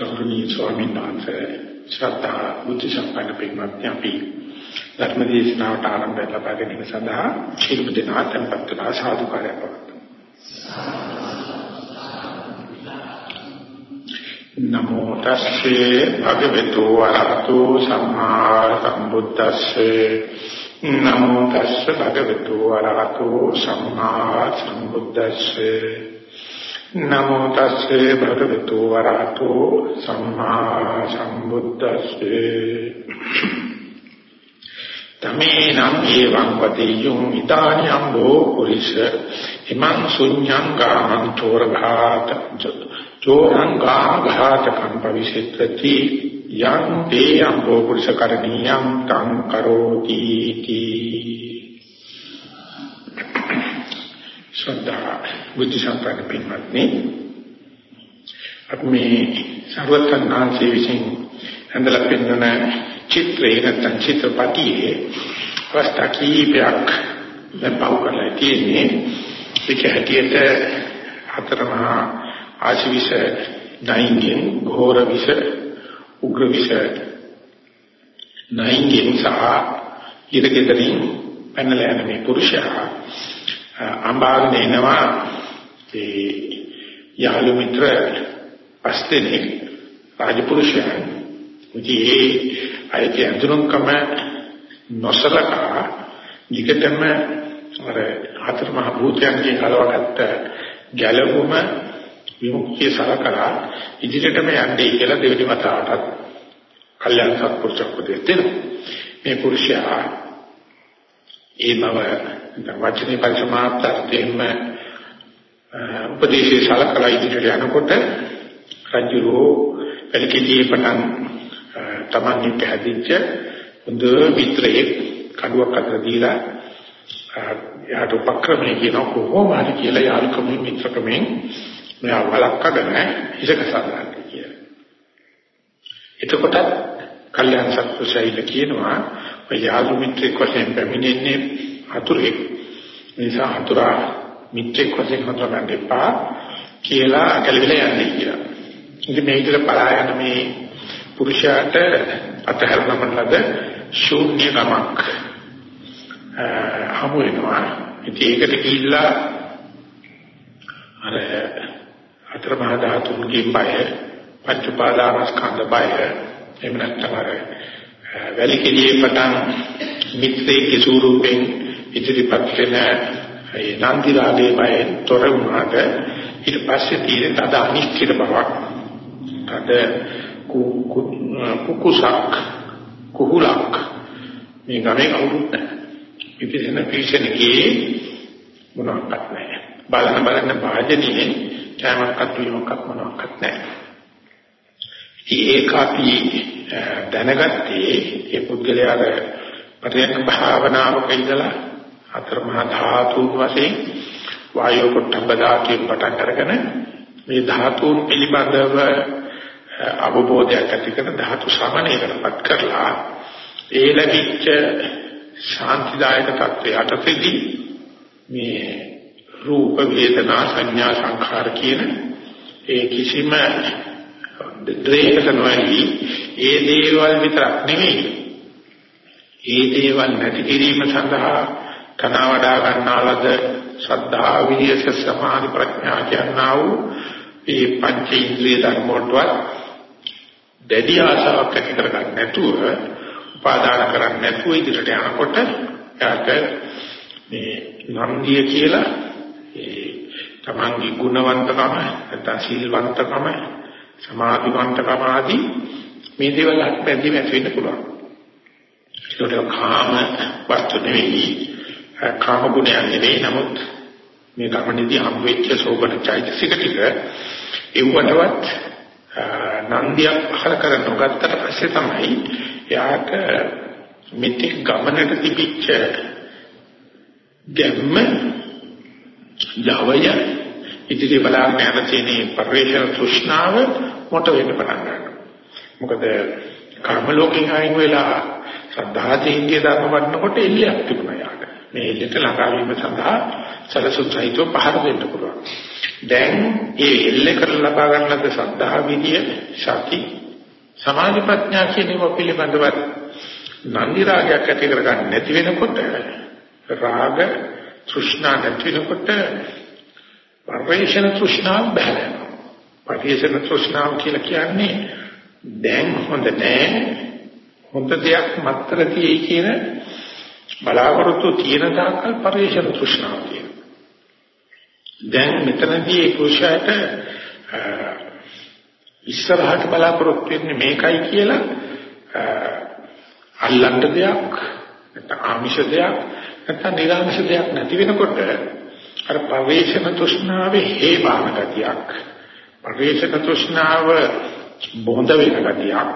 ගෞරවනීය ස්වාමීන් වහන්සේ ශ්‍රද්ධා බුද්ධ සම්පන්න පින්වත්නි අපි ධර්ම දේශනාවට ආරම්භය ලබා ගැනීම සඳහා ශිල්ප දෙනා tempත් කරලා සාදුකාරයක් පවතුමු. නමෝ තස්සේ භගවතු වරහතු සම්මා සම්බුද්දස්සේ නමෝ තස්සේ භගවතු වරහතු සම්මා සම්බුද්දස්සේ නමෝ තස්සේ භගවතු වරහතෝ සම්මා සම්බුද්දස්සේ. තමේනම් එවං වදෙය්‍යං ඊතානියම් බෝ පුරිස හිමං ශුඤ්ඤං ගාමං තෝරඝාත චෝරං ගාඝාත කම්පවිසිතති යං තේයම් බෝ පුරිස කරණීයං තං කරෝති තී. ශ්‍රද්ධා බුද්ධ සම්පන්න පින්වත්නි. අපි මේ සර්වඥාන්සේ විසින් හඳලා පෙන්වන චිත්‍රේ නැත්නම් චිත්‍රපටියේ අවස්ථා කීපයක් ලැබව කරලා තියෙන්නේ. ඒක හැටියට හතරමහා ආශිවිස නයින්ගෙන් ඝෝර විස උග්‍ර විස නයින්ගෙන් සහ ඊටකෙතරින් පැනලා යන මේ පුරුෂයා අම්බාගෙන එනවා. ඒ යාළු මිත්‍ර පස්තෙනේ රාජපුරුෂයන්. මුදී අයගේ අඳුරකම නොසලකා ඊකටම අර හතර මහ භූතයන්ගෙන් කලවගත්ත ගැලවුම විමුක්තිය සලකලා ඉදිරියටම යන්නේ කියලා දෙවෙනි වතාවටත් කල්යනා සත්පුරුෂක් උදේ දෙනවා. මේ පුරුෂයා ඒ බව වචනේ පරිසමාප්තයෙන් උපදේශය සලකලා ඉදිරියට යනකොට රජුරෝ එලකදී පටන් තමන්ගේ පැහැදිච්ච හොඳ මිත්‍රයෙක් කඩුවක් අතර දීලා යාට උපක්‍රමයේ කියන කොහොම හරි කියලා යාළුකමෙන් මිත්‍රකමෙන් මෙයා වළක්කගෙන ඉසක සාදරන්න කියලා. එතකොට කල්යාණ සත්පුරුෂයල කියනවා ඔය යාළු මිත්‍රෙක් වශයෙන් පැමිණෙන්නේ අතුරෙක් නිසා අතුරා මිත්‍රෙක් වශයෙන් හඳුනගන්න එපා කියලා කලවිලා යන්නේ කියලා. ඉතින් මේ විදිහට පලා යන මේ පුරුෂයාට අතහැරගමන ලද ශූන්‍යකමක් හමු වෙනවා. ඉතින් ඒකට කිහිල්ලා අර අතර මහා ධාතුන්ගේ බය පංච උපාදානස්කන්ධ බය එහෙම නැත්නම් අර වැලි කෙලියේ පටන් මිත්‍රයේ ස්වරූපෙන් ඉදිරිපත් වෙන ඒ නන්දි රාගයේ බය තොර වුණාට ඊට පස්සේ තියෙන තද අනිශ්චිත බවක්. තද කුකුසක් කුහුලක්. මේ ගමේ කවුරුත් නැහැ ඉතින් පිළිසෙනගේ මොනවත් නැහැ. බලන බලන වාජනීය කැමක්වත් වීමක්වත් මොනවත් නැහැ. ඒක අපි දැනගත්තේ ඒ පුද්ගලයාට පරියන්ක භාවනාවක ඉඳලා හතර මහා ධාතුන් වශයෙන් වායෝ පොට්ටබ්බ ධාතුන් පටන් අරගෙන මේ ධාතුන් පිළිබඳව අවබෝධයක් ඇති කරන ධාතු සමනයකටපත් කරලා ඒ ලැබිච්ච ශාන්තිදායක තත්ත්වයටදී මේ රූප වේදනා සංඥා සංඛාර කියන ඒ කිසිම දෙයකට නොඇලී ඒ දේවල් විතරක් නෙමෙයි. ඒ දේවල් නැති කිරීම සඳහා කන වඩා ගන්නාලද ශ්‍රද්ධා විරියස සමාධි ප්‍රඥා කියනා වූ මේ පංච ඉන්ද්‍රිය ධර්ම වලට දැඩි ආශාවක් ඇති කරගන්න නැතුව උපාදාන කරන්නේ නැතුව ඉදිරියට යනකොට යාට මේ නන්දිය කියලා ඒ තමන්ගේ ගුණවන්තකම නැත්නම් සීලවන්තකම සමාධිවන්තකම ආදී මේ දේවල් බැඳීම ඇති වෙන්න පුළුවන්. ඒකට කාම වස්තු නෙවෙයි කාම ගුණයක් නෙවෙයි නමුත් මේ ගමනේදී හම් වෙච්ච සෝබන චෛතසික ටික ඒවටවත් නන්දියක් පහල කර නොගත්තට පස්සේ තමයි යාට මෙතෙක් ගමනට තිබිච්ච ගැම්ම යවය ඉදිරි බලාගෙන යන තියෙන පරිවේෂණ තෘෂ්ණාව මොට වෙන්න පටන් ගන්නවා. මොකද කර්ම ලෝකෙන් අයින් වෙලා ශ්‍රද්ධාදී ඉන්දිය ධර්ම වඩනකොට එල්ලයක් තිබුණා යාට. මේ එල්ලට ළඟා වීම සඳහා සලසුත්සහිතව පහර දෙන්න පුළුවන්. දැන් ඒ එල්ල කරලා ලබා ගන්නත් සද්ධා විදිය ශක්ති සමාධි ප්‍රඥා කියන ඒවා පිළිබඳව නන්දි රාගයක් ඇති කර ගන්න නැති වෙනකොට රාග තෘෂ්ණා නැති වෙනකොට පරිේශන තෘෂ්ණාව බහැරෙනවා. පරිේශන තෘෂ්ණාව කියලා කියන්නේ දැන් හොඳ නෑ හොඳ දෙයක් මත්තර තියෙයි කියන බලාපොරොත්තු තියෙන තාක්කල් පරිේශන තෘෂ්ණාව කියනවා. දැන් මෙතනදී ඒ පුරුෂයාට ඉස්සරහට බලාපොරොත්තු වෙන්නේ මේකයි කියලා අල්ලන්න දෙයක් නැත්නම් ආමිෂ දෙයක් නැත්නම් නිරාමිෂ දෙයක් නැති වෙනකොට අර පරිේශන තෘෂ්ණාවේ හේබාන ගතියක් පරිේශන තෘෂ්ණාව බොඳ වෙන ගතියක්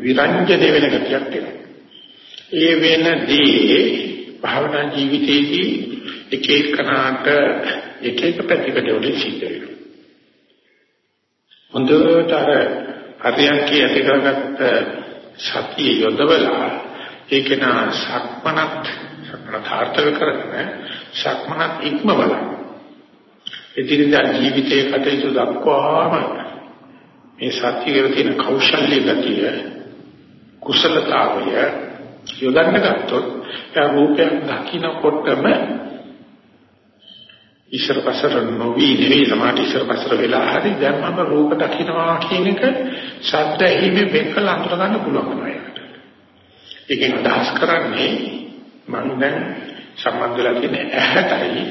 විරංජන වෙන ගතියක් එනවා ඒ වෙනදී භාවනා ජීවිතයේදී එක එකනාට එක එක පැතිකඩ වලින් සිද්ධ වෙනවා. හොඳට අර හරියන්කේ ඇති කරගත්ත සතිය යොදවලා ඒක නා සක්මනත් සක්මනාර්ථක කරගෙන සක්මනත් ඉක්මවල එදිනදා ජීවිතයේ කටයුතු දක්වාම මේ සතියේ තියෙන කෞශල්‍ය ගතිය කුසලතාවය යොදන්න ගත්තොත් ඒ රූපයක් දකින්නකොටම ඉස්සර පස්සර නොවි නෙවෙයි සමාධි ඉස්සර පස්සර වෙලා හරි දැන් මම රූප දකින්නවා කියන එක ශබ්ද ඇහිමේ වෙකල අඳුර ගන්න පුළුවන් වෙනවා. ඒකෙන් අදහස් කරන්නේ මම දැන් සම්බන්ධලා තියෙන ඇහැටයි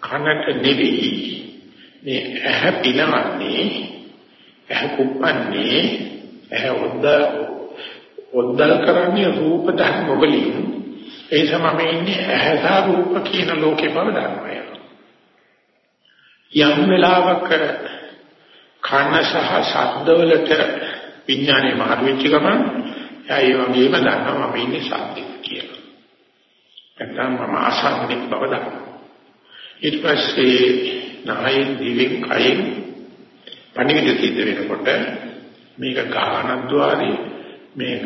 කනට නෙවෙයි. මේ ඇහැ පිනවන්නේ ඇහැ කුප්පන්නේ ඇහැ ඔද්ද ඔද්දල් කරන්නේ රූප ධර්ම වලින්. ඒ සමම ඉන්නේ ඇහැ රූප කියන ලෝකේ බව දන්නවා යම් වෙලාවක කන සහ ශබ්දවලට විඥානේ මාරු වෙච්ච ගමන් ඒ වගේම දන්නවා මම ඉන්නේ ශබ්දෙක කියලා. නැත්නම් මම ආසන්නෙක් බව දන්නවා. ඊට පස්සේ නායෙන් දිවෙන් කයෙන් පණිවිඩ සිද්ධ වෙනකොට මේක ගානද්්වාරේ මේක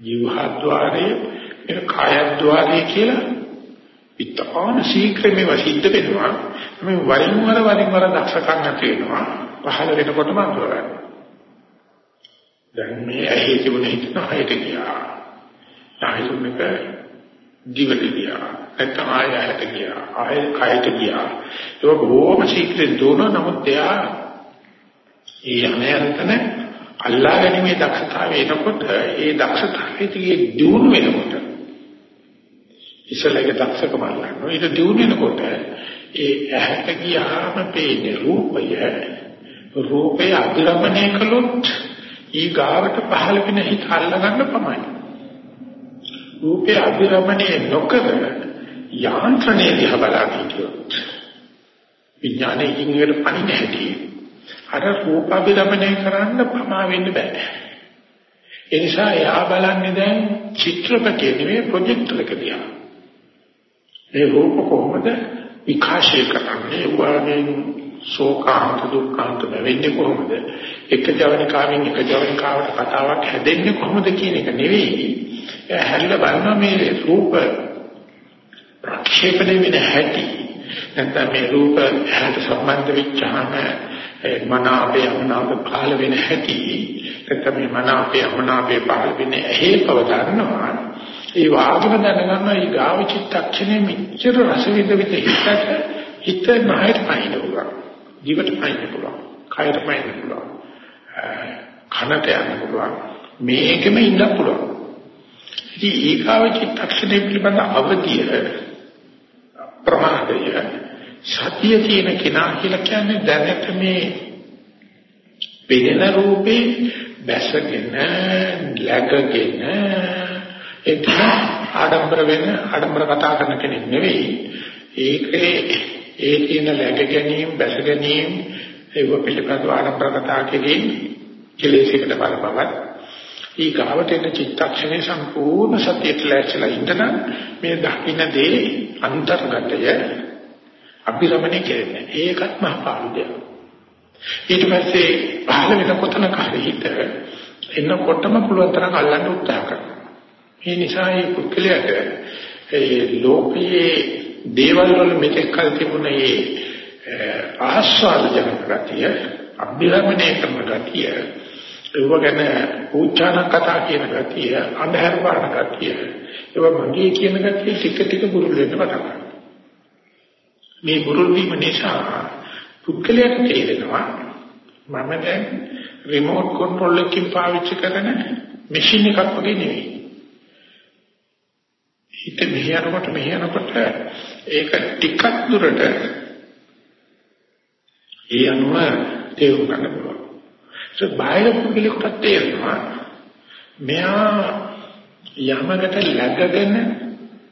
ජීවහද්්වාරේ මේක කායද්්වාරේ කියලා ඉතාම ශීඝ්‍රම සිද්ධ වෙනවා. මේ වරින් වර වරින් වර දක්ෂකම් නැති වෙනවා. පහළ වෙනකොටම අඳුරගන්න දැන් මේ ඇහි තිබුණ හිතන හයට ගියා. ආයෙත් දිවට ගියා නැත්නම් ආයෙත් ගියා ආයෙත් කයට ගියා ඒක බොහොම ශීඝ්‍රයෙන් දුවන නමුත් එයා ඒ යන්නේතන අල්ලා ගැනීමේ දක්ෂතාවය එනකොට ඒ දක්ෂතාවයේ දියුණු වෙනකොට ඉස්සලගේ දක්ෂකම ගන්නවා. ඊට දියුණුනකොට ඒ ඇහැට ගියාම පේන්නේ රූපය. රූපේ අධිරමණය කළොත් ඊ ගාවට පහළ වෙන හිත අල්ලගන්න පමණයි. රූපේ අධිරමණය නොකර යාන්ත්‍රණය දිහා බලන්න හිටියොත් විඥානයේ ඉංග්‍රීසි පණින හැටි අර රූප අධිරමණය කරන්න පමා වෙන්න බෑ. ඒ නිසා එයා බලන්නේ දැන් චිත්‍රපටයේ නෙවෙයි ප්‍රොජෙක්ටර් එක දිහා. ඒ රූප කොහොමද විකාශය කරන්නේ වගේ ශෝකාන්ත දුක්ඛාන්ත වෙන්නේ කොහොමද එක ජවනිකාවෙන් එක ජවනිකාවට කතාවක් හැදෙන්නේ කොහොමද කියන එක නෙවෙයි හැරිලා බලනවා මේ රූප ප්‍රක්ෂේපණය වෙන හැටි නැත්නම් මේ රූප හැට සම්බන්ධ වෙච්චාම මන අපේ අමනාප පහළ වෙන හැටි නැත්නම් මේ මන අපේ අමනාපේ පහළ වෙන්නේ ඇහි බව දන්නවා ඒ වාගම දැනගන්න ඒ ගාව චිත්තක්ෂණය මෙච්චර රස විඳ විද හිතට හිත නැහැට පයින්න පුළුවන්. ජීවිත පයින්න පුළුවන්. කයට පයින්න පුළුවන්. කනට යන්න පුළුවන්. මේකෙම ඉන්න පුළුවන්. ඉතින් ඒ ගාව චිත්තක්ෂණය පිළිබඳ අවධිය ප්‍රමාදය සතිය කියන කෙනා කියලා කියන්නේ දැනට මේ පෙනෙන රූපේ බැසගෙන läගගෙන ඒක ආඩම්බර වෙන ආඩම්බර කතා කරන කෙනෙක් නෙවෙයි. ඒකේ ඒ තියෙන läග ගැනීම, බැස ගැනීම, ඒව පිළිබඳව ආඩම්බර කතා කිරීම කෙලෙසයකට බලපවත්. ඊ ගාවට එන චිත්තක්ෂණේ සම්පූර්ණ සතියට ලැචලා ඉඳන මේ දකින්න දේ අන්තර්ගතය අභිරමණය කෙරෙන්නේ. ඒකත් මහ පාළු දෙයක්. ඊට පස්සේ පහළ වෙන කොතනක හරි හිත එන්නකොටම පුළුවන් තරම් අල්ලන්න උත්සාහ කරනවා. ඒ නිසා මේ පුද්ගලයාට ඒ ලෝකයේ දේවල් වල මෙතෙක් කල තිබුණ ඒ ආස්වාද ජනක ගතිය අභිරමණය කරන ගතිය ඒව ගැන උච්චාරණ කතා කියන ගතිය අන්ධහර පාන ගතිය ඒව මගේ කියන ගතිය ටික ටික බුරුල් වෙන්න පටන් ගන්නවා මේ බුරුල් වීම නිසා පුද්ගලයාට තේරෙනවා මම දැන් රිමෝට් කන්ට්‍රෝල් එකකින් පාවිච්චි කරන මැෂින් එකක් වගේ නෙවෙයි හිත මෙහෙයනකොට මෙහෙයනකොට ඒක ටිකක් දුරට ඒ අනුව තේරුම් ගන්න පුළුවන්. ඒක බාහිර පුද්ගලෙකුට තේරෙනවා මෙයා යමකට läගගෙන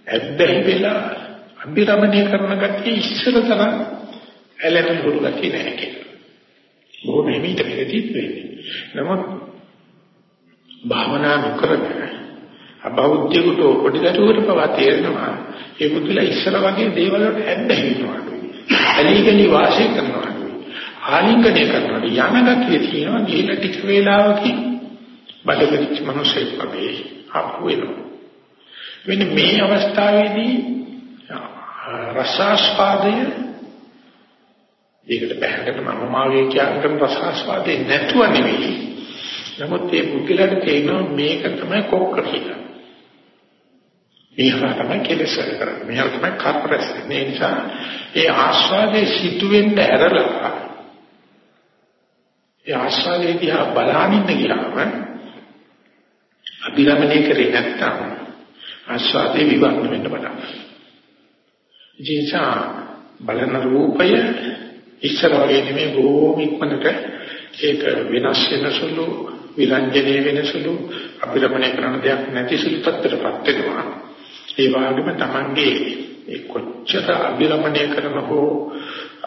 ඇබ්බැහි වෙලා අභිරමණය කරන ගැතිය ඉස්සර තරම් ඇලෙන හුරු ගැතිය නැහැ කියලා. බොහොම හිමීට මෙතෙත් වෙන්නේ. නමුත් භාවනා නොකරගෙන අබෞද්ධයෙකුට පොඩි දරුවෙකුට පවා තේරෙනවා ඒ පුදුලා ඉස්සර වගේ දේවල් වලට ඇබ්බැහි වෙනවා. ඇලීගලි වාසය කරනවා. ආලිංගනය කරනවා යන ගතිය තියෙනවා ගිහිල්ලා ටික වේලාවකින්. බඩගිනිච්ච මිනිසෙක් වගේ ආපු වෙනවා මෙන්න මේ අවස්ථාවේදී රසාස්වාදය ඒකට බහැරට මම මාගේ කියන රසාස්වාදේ නැතුව නෙවෙයි. නමුත් ඒ පුද්ගලයාට තේරෙනවා මේක තමයි කොක්ක කියලා. මේක තමයි කෙලෙස් කරන්නේ. මේක තමයි කප්‍රස් මේ නිසා ඒ ආස්වාදයේ සිටුවෙන්න ඇරලා ඒ ආස්වාදයේ දිහා බලනින්න ගියාම අභිරමණය කරේ නැත්තම් ආස්වාදේ විවර්ණ වෙන්න පටන් ගන්නවා. ජීසා බලන රූපය ඉස්සර වගේ නෙමෙයි බොහොම ඉක්මනට ඒක වෙනස් වෙන සුළු විරංජනේ වෙන සුළු අභිරමණය කරන දෙයක් නැති සුළු තත්ත්වයටපත් වෙනවා. ඒ වගේම Tamange ඒ කොච්චර අභිරමණය කරන හෝ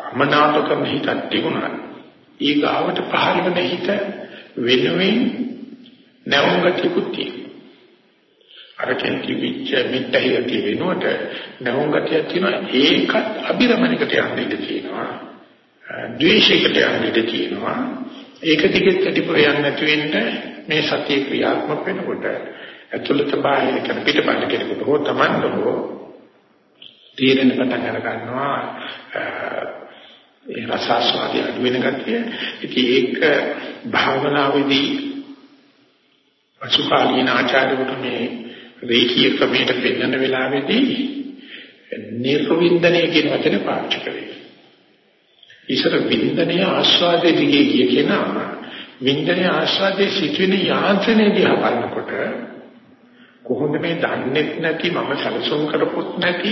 අමනාප කරන හිතක් තිබුණා ඒ ගාවට පහළ වෙන හිත වෙනුවෙන් නැවුම් ගතියකුත් තියෙනවා. අර කෙන්ටි විච්ච මිත්‍යය වෙනුවට නැවුම් ගතියක් තියෙනවා ඒකත් අභිරමණයකට යන්න ඉඩ තියෙනවා. ද්වේෂයකට යන්න ඉඩ තියෙනවා. ඒක දිගට ටිපුර යන්නේ නැති වෙන්න මේ සතිය ක්‍රියාත්මක වෙනකොට ඇතුළත බාහිර කරන පිටපත කෙනෙකුට හෝ Tamanට හෝ තීරණ පටන් ගන්නවා ඒ රසාස්වාදය අඩු වෙන ගතිය. ඉතින් ඒක භාවනාවේදී පසුකාලීන ආචාර්යවරු මේ රේඛීය ක්‍රමයට පෙන්වන වෙලාවේදී නිර්වින්දනය කියන වචනේ පාවිච්චි කරේ. ඉස්සර වින්දනය ආස්වාදයේ දිගේ ගිය කෙනා වින්දනය ආස්වාදයේ සිටින යාන්ත්‍රණය දිහා බලනකොට කොහොමද මේ දන්නේ නැති මම සැලසුම් කරපොත් නැති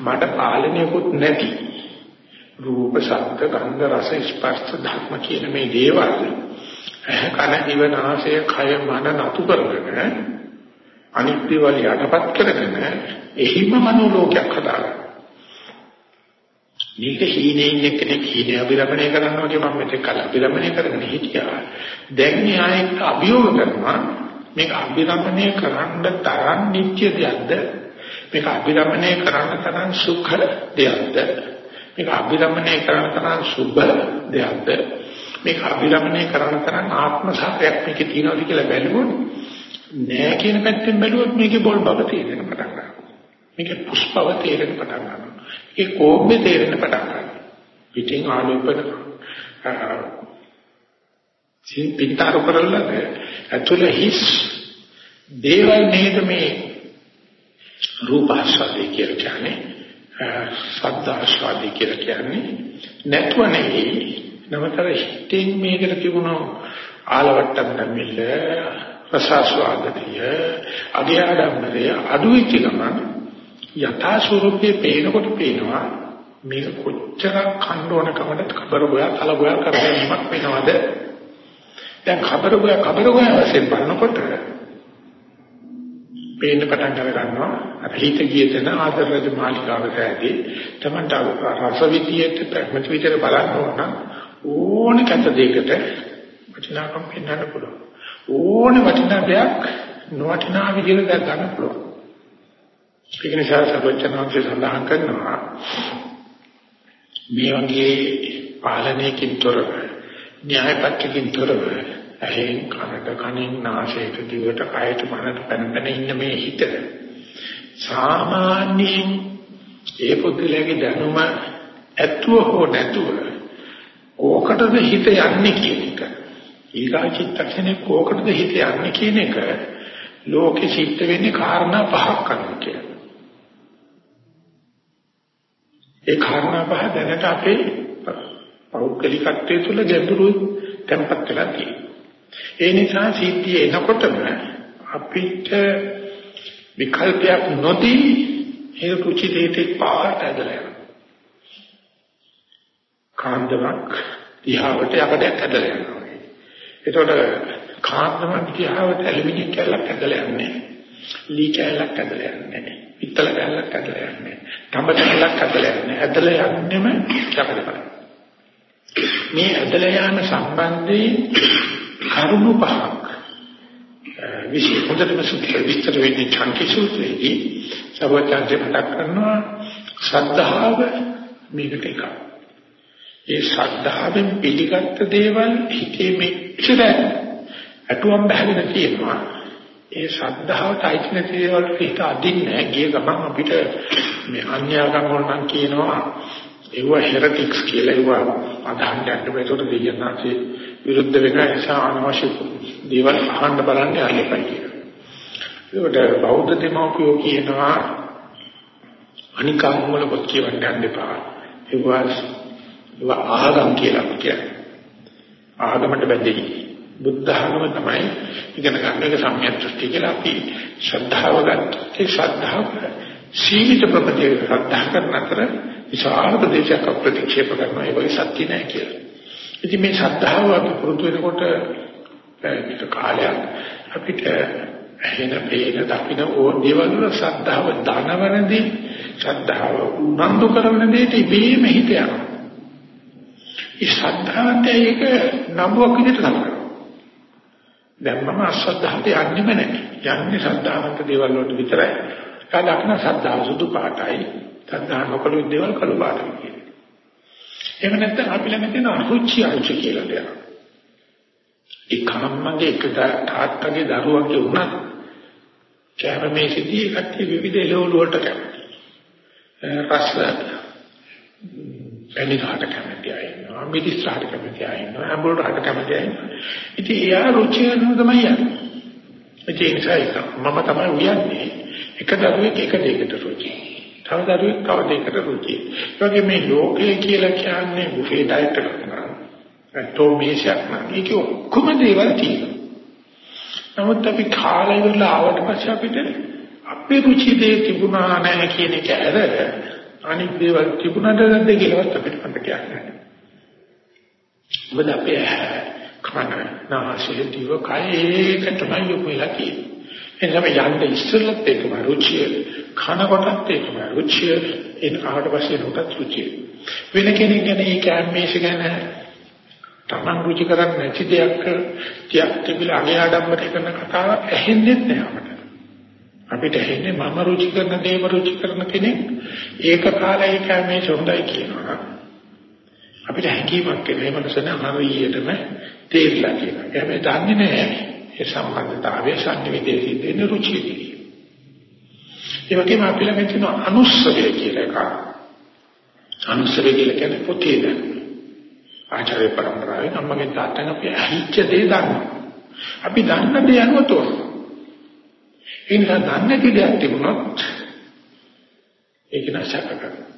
මට පාලනයකුත් නැති රූප, ශබ්ද, ගන්ධ, රස, ස්පර්ශ ධර්ම කියන මේ දේවල් කන දිවනාසය කය මන නතු කරගෙන අනිත්‍ය වල යටපත් කරගෙන එහිම මනෝලෝකයක් හදාගන්න. මේක හීනේ ඉන්න කෙනෙක් හීනේ අභිරමණය කරනවා වගේ මම මෙතෙක් කල අභිරමණය කරගෙන හිටියා. දැන් න්යායෙත් අභියෝග කරනවා මේක අභිරමණය කරන්න තරම් නිත්‍ය දෙයක්ද? මේක අභිරමණය කරන්න තරම් සුඛ දෙයක්ද? මේක අභිරමණය කරන තරම් සුබ දෙයක්ද? මේක අභිරමණය කරන තරම් ආත්ම සාපයක් මේකේ තියෙනවද කියලා බැලුවොත් නෑ කියන පැත්තෙන් බැලුවොත් මේකේ බොල් බව තේරෙන පටන් ගන්නවා. මේකේ පුෂ්පව තේරෙන පටන් ගන්නවා. ඒ කෝප්පේ තේරෙන පටන් ගන්නවා. පිටින් ආලෝපන සින් පිටාර කරලා ඇතුළේ හිස් දේවල් නේද මේ රූපාස්වාදේ කියලා කියන්නේ? ශබ්ද ආස්වාදي කියලා කියන්නේ. නැතුව නෙවෙයි නමතර හිතෙන් මේකට තිබුණු ආලවට්ටම් නැමිල්ල රසාස්වාදතිය අධ්‍යාදම්මරය අඩුවෙච්ච ගමන් යථා ස්වරූපේ පේනකොට පේනවා මේක කොච්චර කණ්ඩෝනකමද කබර ගෝයා කල ගෝයා කරගන්නවක් වෙනවද? දැන් කබර ගෝයා කබර ගෝයා වශයෙන් බලනකොට පේන්න පටන් අර ගන්නවා. අර හිත ගිය තැන ආදර රජ මාලිකාවට ඇදී තමන්ට රස විදියට ප්‍රඥාත් විදියට බලන්න ඕන ඕන කත දෙයකට වටිනාකම් පෙන්වන්න පුළුවන්. ඕන වටිනා දෙයක් නොවටිනා විදියට දැක් ගන්න පුළුවන්. ඒක නිසා සර්වඥාන්සේ සඳහන් කරනවා මේ වගේ පාලනයකින් තොරව න්‍යායපත්‍යකින් තොරව ඇහෙන් කනට කනින් නාසයට දිවට කයට මනට පැන පැන ඉන්න මේ හිත සාමාන්‍යයෙන් ඒ පුද්ගලයාගේ දැනුම ඇතුව හෝ නැතුව කෝකටද හිත යන්නේ කියන එක. ඊගා චිත්තක්ෂණේ කෝකටද හිත යන්නේ කියන එක ලෝකෙ සිද්ධ වෙන්නේ කාරණා පහක් අනුව කියලා. ඒ කාරණා පහ දැනට අපේ පෞද්ගලිකත්වයේ තුල ගැඹුරු තැම්පත් වෙලා තියෙනවා. ඒ නිසා සිද්ධිය එනකොටම අපිට විකල්පයක් නොදී ඒ රුචි දෙයට පාට ඇදලා කාන්දමක් දිහාවට යකඩයක් ඇදලා යනවා. ඒතකොට කාන්දමක් දිහාවට ඇලුමිනියම් කැල්ලක් ඇදලා යන්නේ. ලී කැල්ලක් ඇදලා යන්නේ. පිත්තල කැල්ලක් ඇදලා යන්නේ. තඹ කැල්ලක් ඇදලා යන්නේ. ඇදලා යන්නෙම යකඩ මේ ඇදලා යාම සම්බන්ධයෙන් කරුණු පහක්. විශේෂ හොඳටම සුත්‍ර විස්තර වෙන්නේ චංකි සූත්‍රයේදී. සර්වඥාන්සේ මතක් කරනවා ශ්‍රද්ධාව මේකට එකක්. ඒ ශ්‍රද්ධාවෙන් පිළිගත් දේවල් හිතේ මෙච්චර අටුවම් බහගෙන තියෙනවා. ඒ ශ්‍රද්ධාවට අයිති නැති දේවල් හිත අදින්නේ ගිය ගමන් අපිට මේ අන්‍යාගම් වල නම් කියනවා ඒව හෙරටික්ස් කියලා. ඒව අදහන්න යන්න බෑ ඒකට දෙයන්නාසේ විරුද්ධ වෙන නිසා අනවශ්‍ය දේවල් අහන්න බලන්න යන්නපයි කියලා. ඒකට බෞද්ධ දෙමෝපියෝ කියනවා අනිකම් වල පොත් කියවන්න යන්න එපා. ඒවා ඒවා ආගම් කියලා කියන්නේ. ආගමට බැඳෙයි. බුද්ධ ආගම තමයි ඉගෙන ගන්න එක සම්‍යක් දෘෂ්ටි කියලා අපි ශ්‍රද්ධාව ගත්තොත් ඒ ශ්‍රද්ධාව සීමිත ප්‍රපතිය ශ්‍රද්ධා කරන අතර විශාල ප්‍රදේශයක් ප්‍රතික්ෂේප කරනවා ඒ වගේ සත්‍ය නැහැ කියලා. ඉතින් මේ ශ්‍රද්ධාව අපි පුරුදු වෙනකොට මේක කාලයක් අපිට ඇහෙන පේන දකින්න ඕන දේවල් වල ශ්‍රද්ධාව ධනවනදී ශ්‍රද්ධාව උනන්දු කරන දෙයට ඉබේම හිත යනවා. ඒ ශ්‍රද්ධාවට ඒක නම්බුවක් විදිහට කරනවා. දැන් මම අශ්‍රද්ධාවට යන්නෙම නැහැ. යන්නේ ශ්‍රද්ධාවන්ත දේවල් වලට විතරයි. කාලක්න ශ්‍රද්ධාව සුදු පාටයි. ශ්‍රද්ධාව නොකළු දේවල් කළු පාටයි කියන්නේ. එහෙම නැත්නම් අපි ළඟ තියෙන අරුචි අරුචි කියලා දෙයක්. ඒ කම්මගේ එක තාත්තගේ දරුවගේ වුණත් කැමමේ සිටි කට්ටිය විවිධ ලෙවල් වලට කැමති. රස පැණිගහට කැමති අය ඉන්නවා, මිදිස්රාට කැමති අය ඉන්නවා, අඹුලට කැමති අය ඉන්නවා. ඉතින් එයා රුචිය අනුව තමයි යන්නේ. ඒ නිසා මම තමයි උයන්නේ එක දරුවෙක් එක දෙයකට රුචි. තව දරුවෙක් තව දෙයකට රුචි. ඒ වගේ මේ ලෝකය කියලා කියන්නේ බුෆේ ඩයට් එකක් නා. ඒතෝ මේෂයක් නා. ඒක ඔක්කොම දේවල් තියෙනවා. නමුත් අපි කාලය වල ආවට පස්සේ අපිට අපේ රුචි දේ තිබුණා නැහැ කියන එක ඇර අනිත් දේවල් තිබුණාද නැද්ද කියලාවත් අපිට මතකයක් නැහැ. මොකද අපේ කන නාසය දිව කය තමයි යොමු වෙලා තියෙන්නේ. එනිසා යන්න ඉස්සෙල්ලත් ඒකම රුචිය කන කොටත් ඒකම රුචිය එන ආවට පස්සේ උටත් රුචිය. වෙන කෙනෙක් ගැන ඒ කැම්මේෂ ගැන Taman රුචි කරන්නේ නැති දෙයක් තියක් තිබිලා අගේ ආඩම්බර කරන කතාව ඇහෙන්නේ නැහැ අපට. අපිට ඇහෙන්නේ මම රුචි කරන දේම රුචි කරන කෙනෙක් ඒක කාලේ කැමේ හොඳයි කියනවා. අපිට හැකියාවක් එන්නේ මනසන හරියටම තේරිලා කියනවා. හැබැයි දන්නේ නැහැ ඒ සම්බන්ධතාවය සංනිවිදයේ දෙන රුචියදී. ඒ වගේම අපි ළඟ තියෙන අනුස්සවය කියලා එකක්. අනුස්සවය කියලා කියන්නේ පොතේ දැනුම. ආචාර්ය પરම්පරාවෙන් අම්මගේ තාත්තගෙන් අපි අහිච්ච දේ දන්නවා. අපි දන්න දේ අනුව තෝරනවා. ඒ නිසා දන්නේ නැති දෙයක් තිබුණොත් ඒක නැසක කරනවා.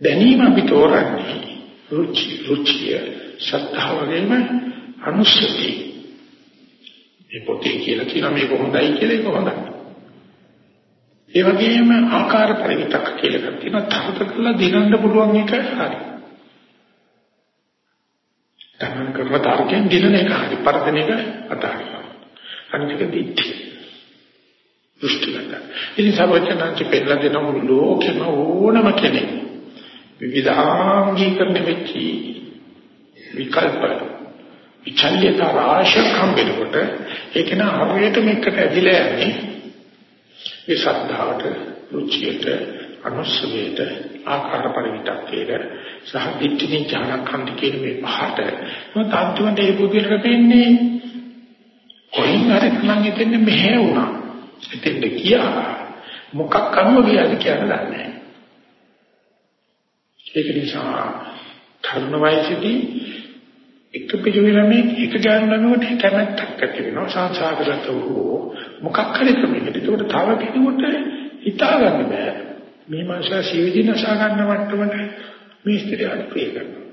දැනීම අපි තෝරන්නේ රුචි රුචිය සත්‍තාව වගේම අනුස්සති. මේ පොතේ කියලා කියන මේක හොඳයි කියලා ඒක හොඳයි. ඒ වගේම ආකාර පරිවිතක් කියලා එකක් තියෙනවා. තරත කරලා දිනන්න පුළුවන් එක හරි. තමන් කරන තාර්කයෙන් දිනන එක හරි. පරදන එක අතහරිනවා. අනිත් එක දිට්ඨිය. දෘෂ්ටිගත. ඉතින් සර්වඥාන්ති පෙන්නලා දෙන ලෝකෙම ඕනම කෙනෙක් විවිධාංගීකරණ වෙච්චි විකල්ප විචල්්‍යත රාශියකම් වෙනකොට ඒක න හරියට මේකට ඇදිලා යන්නේ ඒ ශ්‍රද්ධාවට රුචියට අනුස්සවයට ආකාර පරිවිතක්කේට සහ දිට්ඨිනි ඥානකන්ද කියන මේ පහට. මොකද අන්තිමට ඒ පුදුලට දෙන්නේ? කොයින් හරි නම් හිතෙන්නේ මෙහෙ වුණා. ඉතින් කියා මොකක් අනුව ගියාද කියලා දන්නේ නැහැ. ඒක නිසා තරුණ වයසේදී එක පිළිවෙලමින් එක ගානනකට කැමැත්තක් ඇති වෙනවා සංසාරගත වූ මොකක් හරි ක්‍රමයකට. ඒකට තව කෙනෙකුට හිතා ගන්න බෑ. මේ මානසික සීවිදි නසා ගන්න මට්ටමට මේ ස්ත්‍රියට ප්‍රිය කරනවා.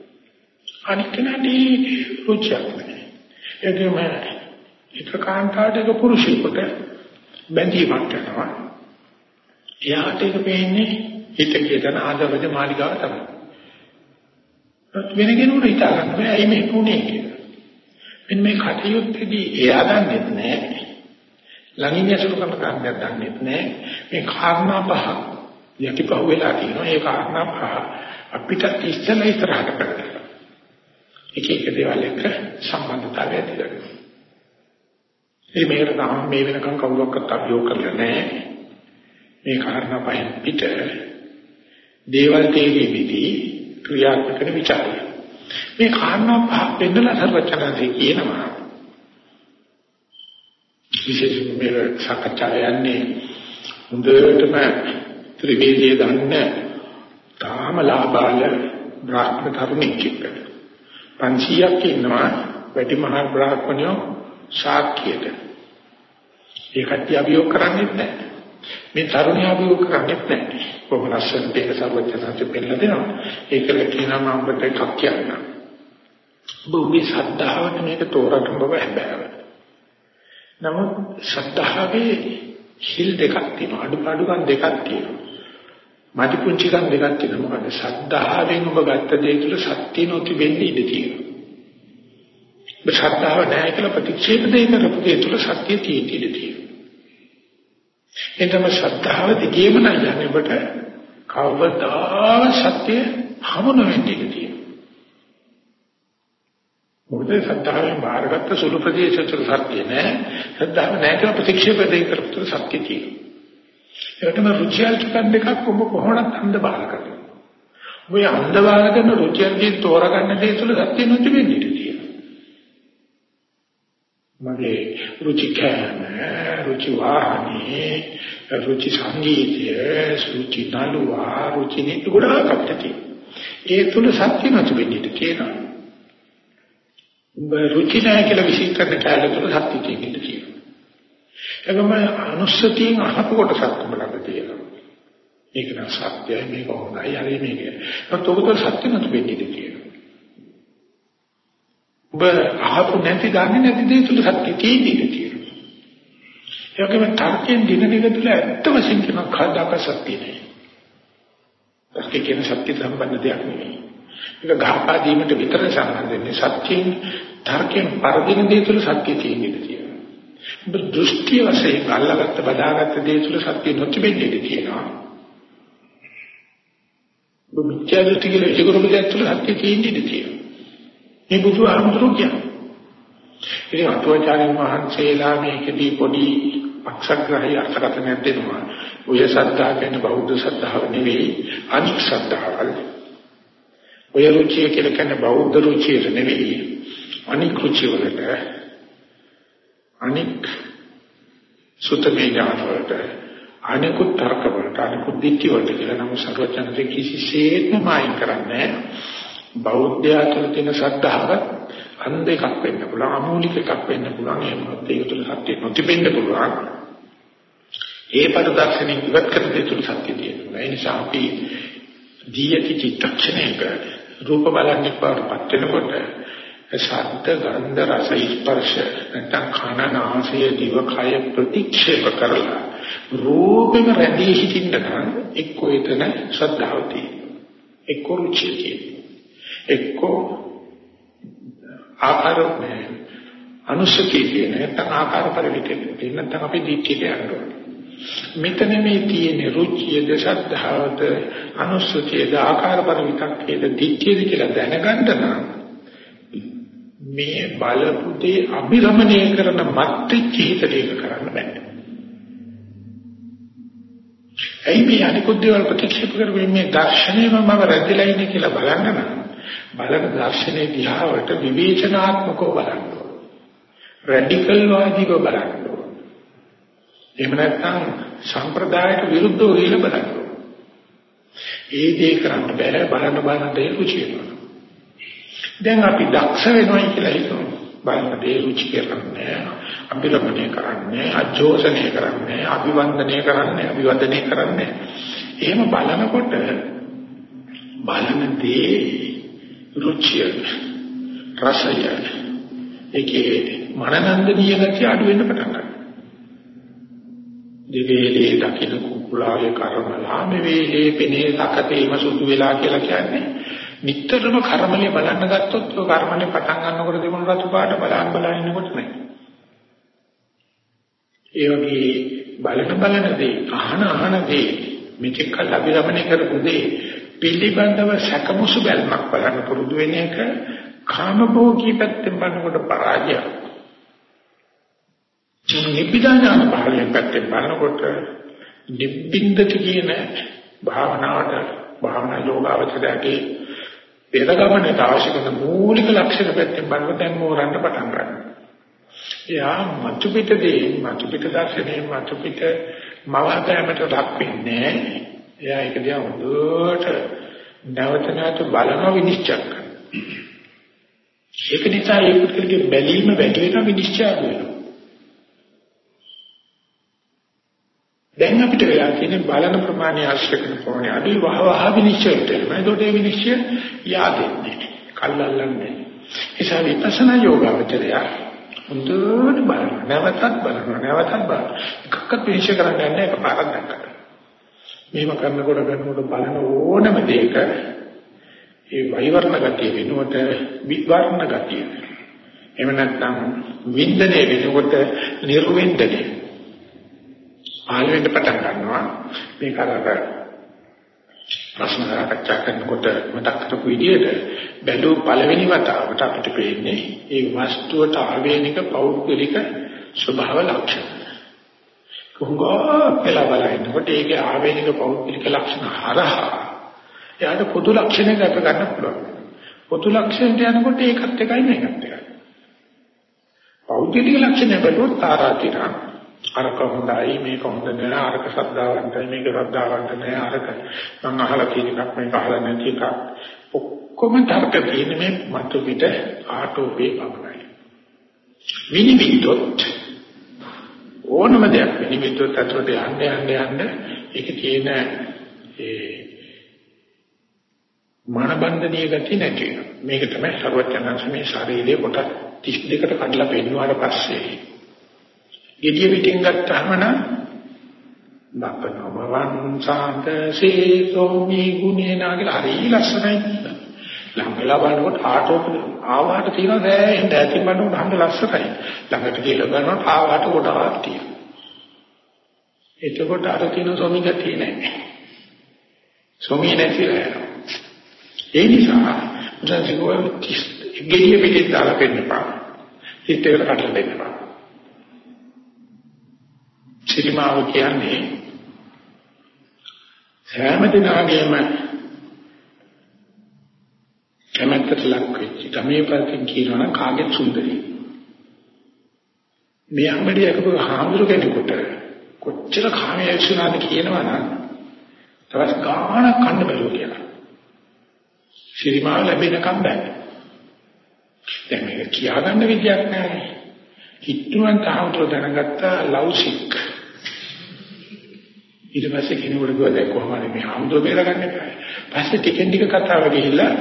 අනික් කෙනාදී රුචියක් නැහැ. ඒකම එක කාන්තාවක පුරුෂයෙකුට බැඳීමක් කරනවා. එයාට ඒක පේන්නේ හිත කියන ආදවද මාලිගාව තමයි. වෙන කෙනෙකුට හිතා ගන්න බෑ ඇයි මේ වුනේ කියලා. මෙන්න මේ කටයුත්තේදී එයා දන්නේ නැහැ. ළඟින් යසුරු කරන කාරණයක් දන්නේ නැහැ. මේ කාරණා පහ යටිපහුව වෙලා තියෙනවා. ඒ කාරණා පහ අපිට ඉස්සෙල්ලා ඉස්සරහට කරගන්න. එක එක දේවල් එක්ක සම්බන්ධතාවය ඇති කරගන්න. මේ මේකට තමයි මේ වෙනකන් කවුරක්වත් අභියෝග කරලා නැහැ. මේ කාරණා පහෙන් පිට දේවල් තේරීමේදී ක්‍රියාත්මක කරන ਵਿਚාරය. මේ කාරණා පහ පෙන්නලා සර්වචනදී කියනවා. විශේෂයෙන්ම මේ සාකච්ඡා යන්නේ හොඳටම ත්‍රිවේදයේ දන්න තාම ලාභාල බ්‍රාහ්මණ තරුණෙක් එක්ක 500ක් ඉන්නවා වැඩි මහා බ්‍රාහ්මණයෝ ශාක්‍යයට ඒකට අභියෝග කරන්නේ නැහැ මේ තරුණයා අභියෝග කරන්නේ නැහැ. කොහොම ලස්සනට ඒක සර්වඥාන්ත පෙන්නලා දෙනවා. ඒකල කියනවා මම ඔබට එකක් කියන්න. ඔබ මේ ශ්‍රද්ධාවට මේක තෝරන්න බව හැබෑව. නමුත් ශ්‍රද්ධාවේ හිල් දෙකක් තියෙනවා. අඩුපාඩුකම් දෙකක් තියෙනවා. මදි පුංචිකම් දෙකක් තියෙනවා. මොකද ශ්‍රද්ධාවෙන් ඔබ ගත්ත දේ තුළ සත්‍ය නොති වෙන්නේ ඉඳී තියෙනවා. ශ්‍රද්ධාව නැහැ කියලා ප්‍රතික්ෂේප දෙන්න කරපු දේ තුළ සත්‍ය තියෙන්නේ ඉඳී තියෙනවා එතම ශ්‍රද්ධාව දිගේම නැන්නේ ඔබට කවදා සත්‍ය හමු නොවෙන්නේ ඉඳී තියෙනවා මොකද ශ්‍රද්ධාවෙන් බාරගත්ත සුළු ප්‍රදේශවල සත්‍ය නැහැ. ශ්‍රද්ධාව නැහැ කියලා ප්‍රතික්ෂේප දෙයි කරපුත් සත්‍ය තියෙනවා. ඒකටම රුචියල් ටිකක් දෙකක් ඔබ කොහොමද අන්ධ බාර කරන්නේ? ඔය අන්ධ බාර කරන රුචියල්ගෙන් තෝරගන්න දේ තුළ සත්‍ය නොතිබෙන්නේ තියෙනවා. මගේ රුචි කෑම, රුචි වාහනේ, රුචි සංගීතය, රුචි නළුවා, රුචි නිත් ගොඩාක් අපිට තියෙනවා. ඒ තුළ සත්‍ය නොතිබෙන්නේ තියෙනවා. රුචි නැහැ කියලා විශ්ින් කරන කාලය තුළ සත්‍ය කියන්නේ කියනවා. ඒකම අනුස්සතියෙන් අහපු කොටසක් බලන්න තියෙනවා. ඒක නම් සත්‍යයි මේක හොඳයි හරි මේක. ඒත් ඔබට සත්‍ය නැතු වෙන්නේ කියනවා. ඔබ අහපු නැති දන්නේ නැති දේ තුළ සත්‍ය තියෙන්නේ කියනවා. ඒකම තර්කයෙන් දින දින තුළ ඇත්ත වශයෙන් කියන කඩක සත්‍ය නෑ. ඒක කියන සත්‍ය සම්බන්ධ දෙයක් නෙවෙයි. ඒක ගහපා දීමට විතර සම්බන්ධ වෙන්නේ සත්‍යයෙන් තර්කයෙන් පරදින දේ තුළ සත්‍ය තියෙන්නේ කියනවා. ඔබ දෘෂ්ටි වශයෙන් අල්ලාගත්ත බදාගත්ත දේ තුළ සත්‍ය නොතිබෙන්නේ කියනවා. ඔබ මිත්‍යා දෘෂ්ටි කියලා ඒකරොම දේ තුළ සත්‍ය තියෙන්නේ කියනවා. මේ බුදුහාමුදුරු කියන්නේ. ඉතින් අටුවාචාර්යන් වහන්සේලා මේකදී පොඩි පක්ෂග්‍රහී අර්ථකථනයක් දෙනවා. ඔය සත්‍යා කියන්නේ බෞද්ධ සත්‍යාව නෙවෙයි අනික් සත්‍යාවල්. ඔය රුචිය කියලා කියන්නේ බෞද්ධ රුචිය නෙවෙයි අනික් රුචිය වලට අනික් සුතමේ ඥාන වලට අනිකුත් තර්ක වලට අනිකුත් දිට්ඨි වලට කියලා නම් සර්වඥන්සේ කිසිසේත්ම අයින් කරන්නේ බෞද්ධයා තුළ තියෙන ශ්‍රද්ධාව අන්ද එකක් වෙන්න පුළුවන් අමූලික එකක් වෙන්න පුළුවන්. එහෙමත් ඒක තුළ සත්‍ය නොතිබෙන්න පුළුවන්. ඒ පද දර්ශනික ඉවත් කරන දේ තුළ සත්‍ය තියෙනවා. ඒ නිසා අපි දීයති චිත්තක්ෂණයක රූප බලන්නේ පාරපත් වෙනකොට ශබ්ද ගන්ධ රස ස්පර්ශ නැත්නම් කන නාසය දිව කය ප්‍රතික්ෂේප කරලා රූපෙම රැඳී හිටින්න නම් එක්කෝ එතන ශ්‍රද්ධාව තියෙනවා. එක්කෝ රුචිය තියෙනවා. එක්කෝ ආකාරය අනුසතිය කියන නැත්නම් ආකාර පරිවිතේ නැත්නම් අපි දීක්ෂිත යනවා මෙතන මේ තියෙන රුචියද ශ්‍රද්ධාවද අනුස්සතියද ආකාර පරිවිතක්කේද දිට්ඨියද කියලා දැනගන්න නම් මේ බලපුතේ අභිරමණය කරන මත්‍ත්‍ච හිතේක කරන්න බෑ. ඇයි මේ අනිකුත් දේවල් ප්‍රතික්ෂේප කරගෙන මේ දර්ශනයම මම රැඳිලා ඉන්නේ කියලා බලන්න නම් බලන දර්ශනේ දිහාවට විවේචනාත්මකව බලන්න ඕන. රැඩිකල් වාදීව බලන්න ඕන. එහෙම නැත්නම් සම්ප්‍රදායට විරුද්ධව ගිහින් බලන්න. ඒ දේ කරන්න බෑ බලන්න බලන්න දේ රුචි වෙනවා. දැන් අපි දක්ෂ වෙනවා කියලා හිතමු. බලන්න දේ රුචි කරන්නේ අභිරමණය කරන්නේ අජෝසනය කරන්නේ අභිවන්දනය කරන්නේ අභිවන්දනය කරන්නේ එහෙම බලනකොට බලන දේ රුචිය රසය ඒකේ මනනන්දනීය ගැටි අඩු වෙන්න පටන් ගන්නවා. දෙවේලේ දකින්න කුකුලාගේ කර්මලා මේ වේලේ පෙනේ සකතේම සුදු වෙලා කියලා කියන්නේ නිතරම කර්මලේ බලන්න ගත්තොත් ඔය කර්මලේ පටන් ගන්නකොට තිබුණු රතු පාට බලන් බලන් ඉන්නකොට නෑ. ඒ වගේ බලන බලන දේ අහන අහන දේ මෙතෙක් කල් අභිරමණය කරපු දේ පිළිබඳව සැකමුසු බැලමක් බලන්න පුරුදු වෙන එක කාමභෝගී පැත්තෙන් බලනකොට පරාජයක්. නිබ්බිදාන පහලෙන් පැත්තෙන් බලනකොට නිබ්බින්දති කියන භාවනාවට භාවනා යෝගාවචරයේ පෙරගමනට අවශ්‍ය කරන මූලික ලක්ෂණ පැත්තෙන් බලනකොට දැන් මෝරන්න පටන් ගන්නවා. එයා මතු පිටදී මතු පිට දර්ශනේ මතු පිට මවහතෑමට ලක් වෙන්නේ එයා ඒක දිහා හොඳට නැවත නැවත බලන විනිශ්චය කරනවා. ඒක නිසා ඒ පුද්ගලගේ බැලීම වැඩි වෙන විනිශ්චය වෙනවා. දැන් අපිට වෙලා තියෙන බලන ප්‍රමාණය අවශ්‍ය කරන ප්‍රමාණය අඩි වහ වහ විනිශ්චය කරනවා. ඒකට ඒ විනිශ්චය yaadෙන්නේ. කල්ලල්ලන්නේ. ඒසා විපස්සනා යෝගාවචරය හොඳට බලනවා. නැවතත් බලනවා. නැවතත් බලනවා. එකක්වත් විනිශ්චය කරන්න යන්නේ එකපාරක් දැක්කට. මේව කරනකොට කරනකොට බලන ඕනම දෙයක ඒ වෛවර්ණ ගතිය වෙනුවට විවර්ණ ගතිය. එහෙම නැත්නම් වින්දනයේ වෙනුවට නිර්වින්දනයේ පහළ වෙන්න පටන් ගන්නවා මේක අර ප්‍රශ්න සාකච්ඡා කරනකොට මතක් කරපු විදිහට බැලූ පළවෙනි වතාවට අපිට පේන්නේ ඒ වස්තුවට ආවේනික පෞද්ගලික ස්වභාව ලක්ෂණ. කොහොමද කියලා බලනකොට ඒකේ ආවේනික පෞද්ගලික ලක්ෂණ හරහා එයාට පොදු ලක්ෂණ ගත ගන්න පුළුවන්. පොදු ලක්ෂණට යනකොට ඒකත් එකයි මේකත් එකයි. පෞද්ගලික ලක්ෂණ බැලුවොත් තාරාතිරා අරක හොඳයි මේක හොඳ නෑ අරක ශ්‍රද්ධාවන්තයි මේක ශ්‍රද්ධාවන්ත නෑ අරක මම අහලා තියෙන එකක් මේක අහලා නැති එකක් ඔක්කොම තර්ක තියෙන්නේ මේ මතු පිට ආටෝපේ පමණයි විනිවිදොත් ඕනම දෙයක් විනිවිදොත් අතට යන්න යන්න යන්න ඒක තියෙන ඒ මනබන්ධනීය ගතිය නැති වෙනවා මේක තමයි සර්වඥාන්සේ මේ ශරීරයේ කොට 32කට කඩලා පෙන්වුවාට පස්සේ gediya පිටින් ගත්තාම නම් ලක්කනවවන් සාන්ත සීතෝමි ගුණේනා කියලා හරි ලස්සනයි. ළඟ වෙලා බලනකොට ආටෝප ආවාට තියෙන දෑෙන් දැතින් බලනකොට හඳ ලස්සනයි. ළඟට ගිහලා බලනකොට ආවාට ගොඩාක් තියෙනවා. එතකොට අර තියෙන සොමිගතිය නැහැ. සොමිය නැතිලා යනවා. ඒ නිසා උදාසිකෝ ගෙඩිය පිටින් දාලා පෙන්නපා. හිතේට කඩලා දෙන්නවා. සිරිමාව කියන්නේ සෑම දිනාගේම කැමැත්තට ලක් වෙච්ච. ගමේ පැත්තෙන් කියනවා කාගේ සුන්දරී. මේ අම්මඩිය එකපු හාමුදුරු කෙනෙකුට කොච්චර කාමයේ ඇක්ෂනාද කියනවා නම් තවත් ගානක් කන්න බැලුව කියලා. සිරිමාව ලැබෙනකම් බෑ. දැන් මේක කියාගන්න විදියක් නැහැ. හිතුවන් තාමතර දැනගත්තා ලව්සික් ඊට පස්සේ කෙනෙකුට කිව්වා දැන් කොහොමද මේ හම්දෝ බේරගන්නේ කියලා. පස්සේ ටිකෙන් ටික කතාව ගිහිල්ලා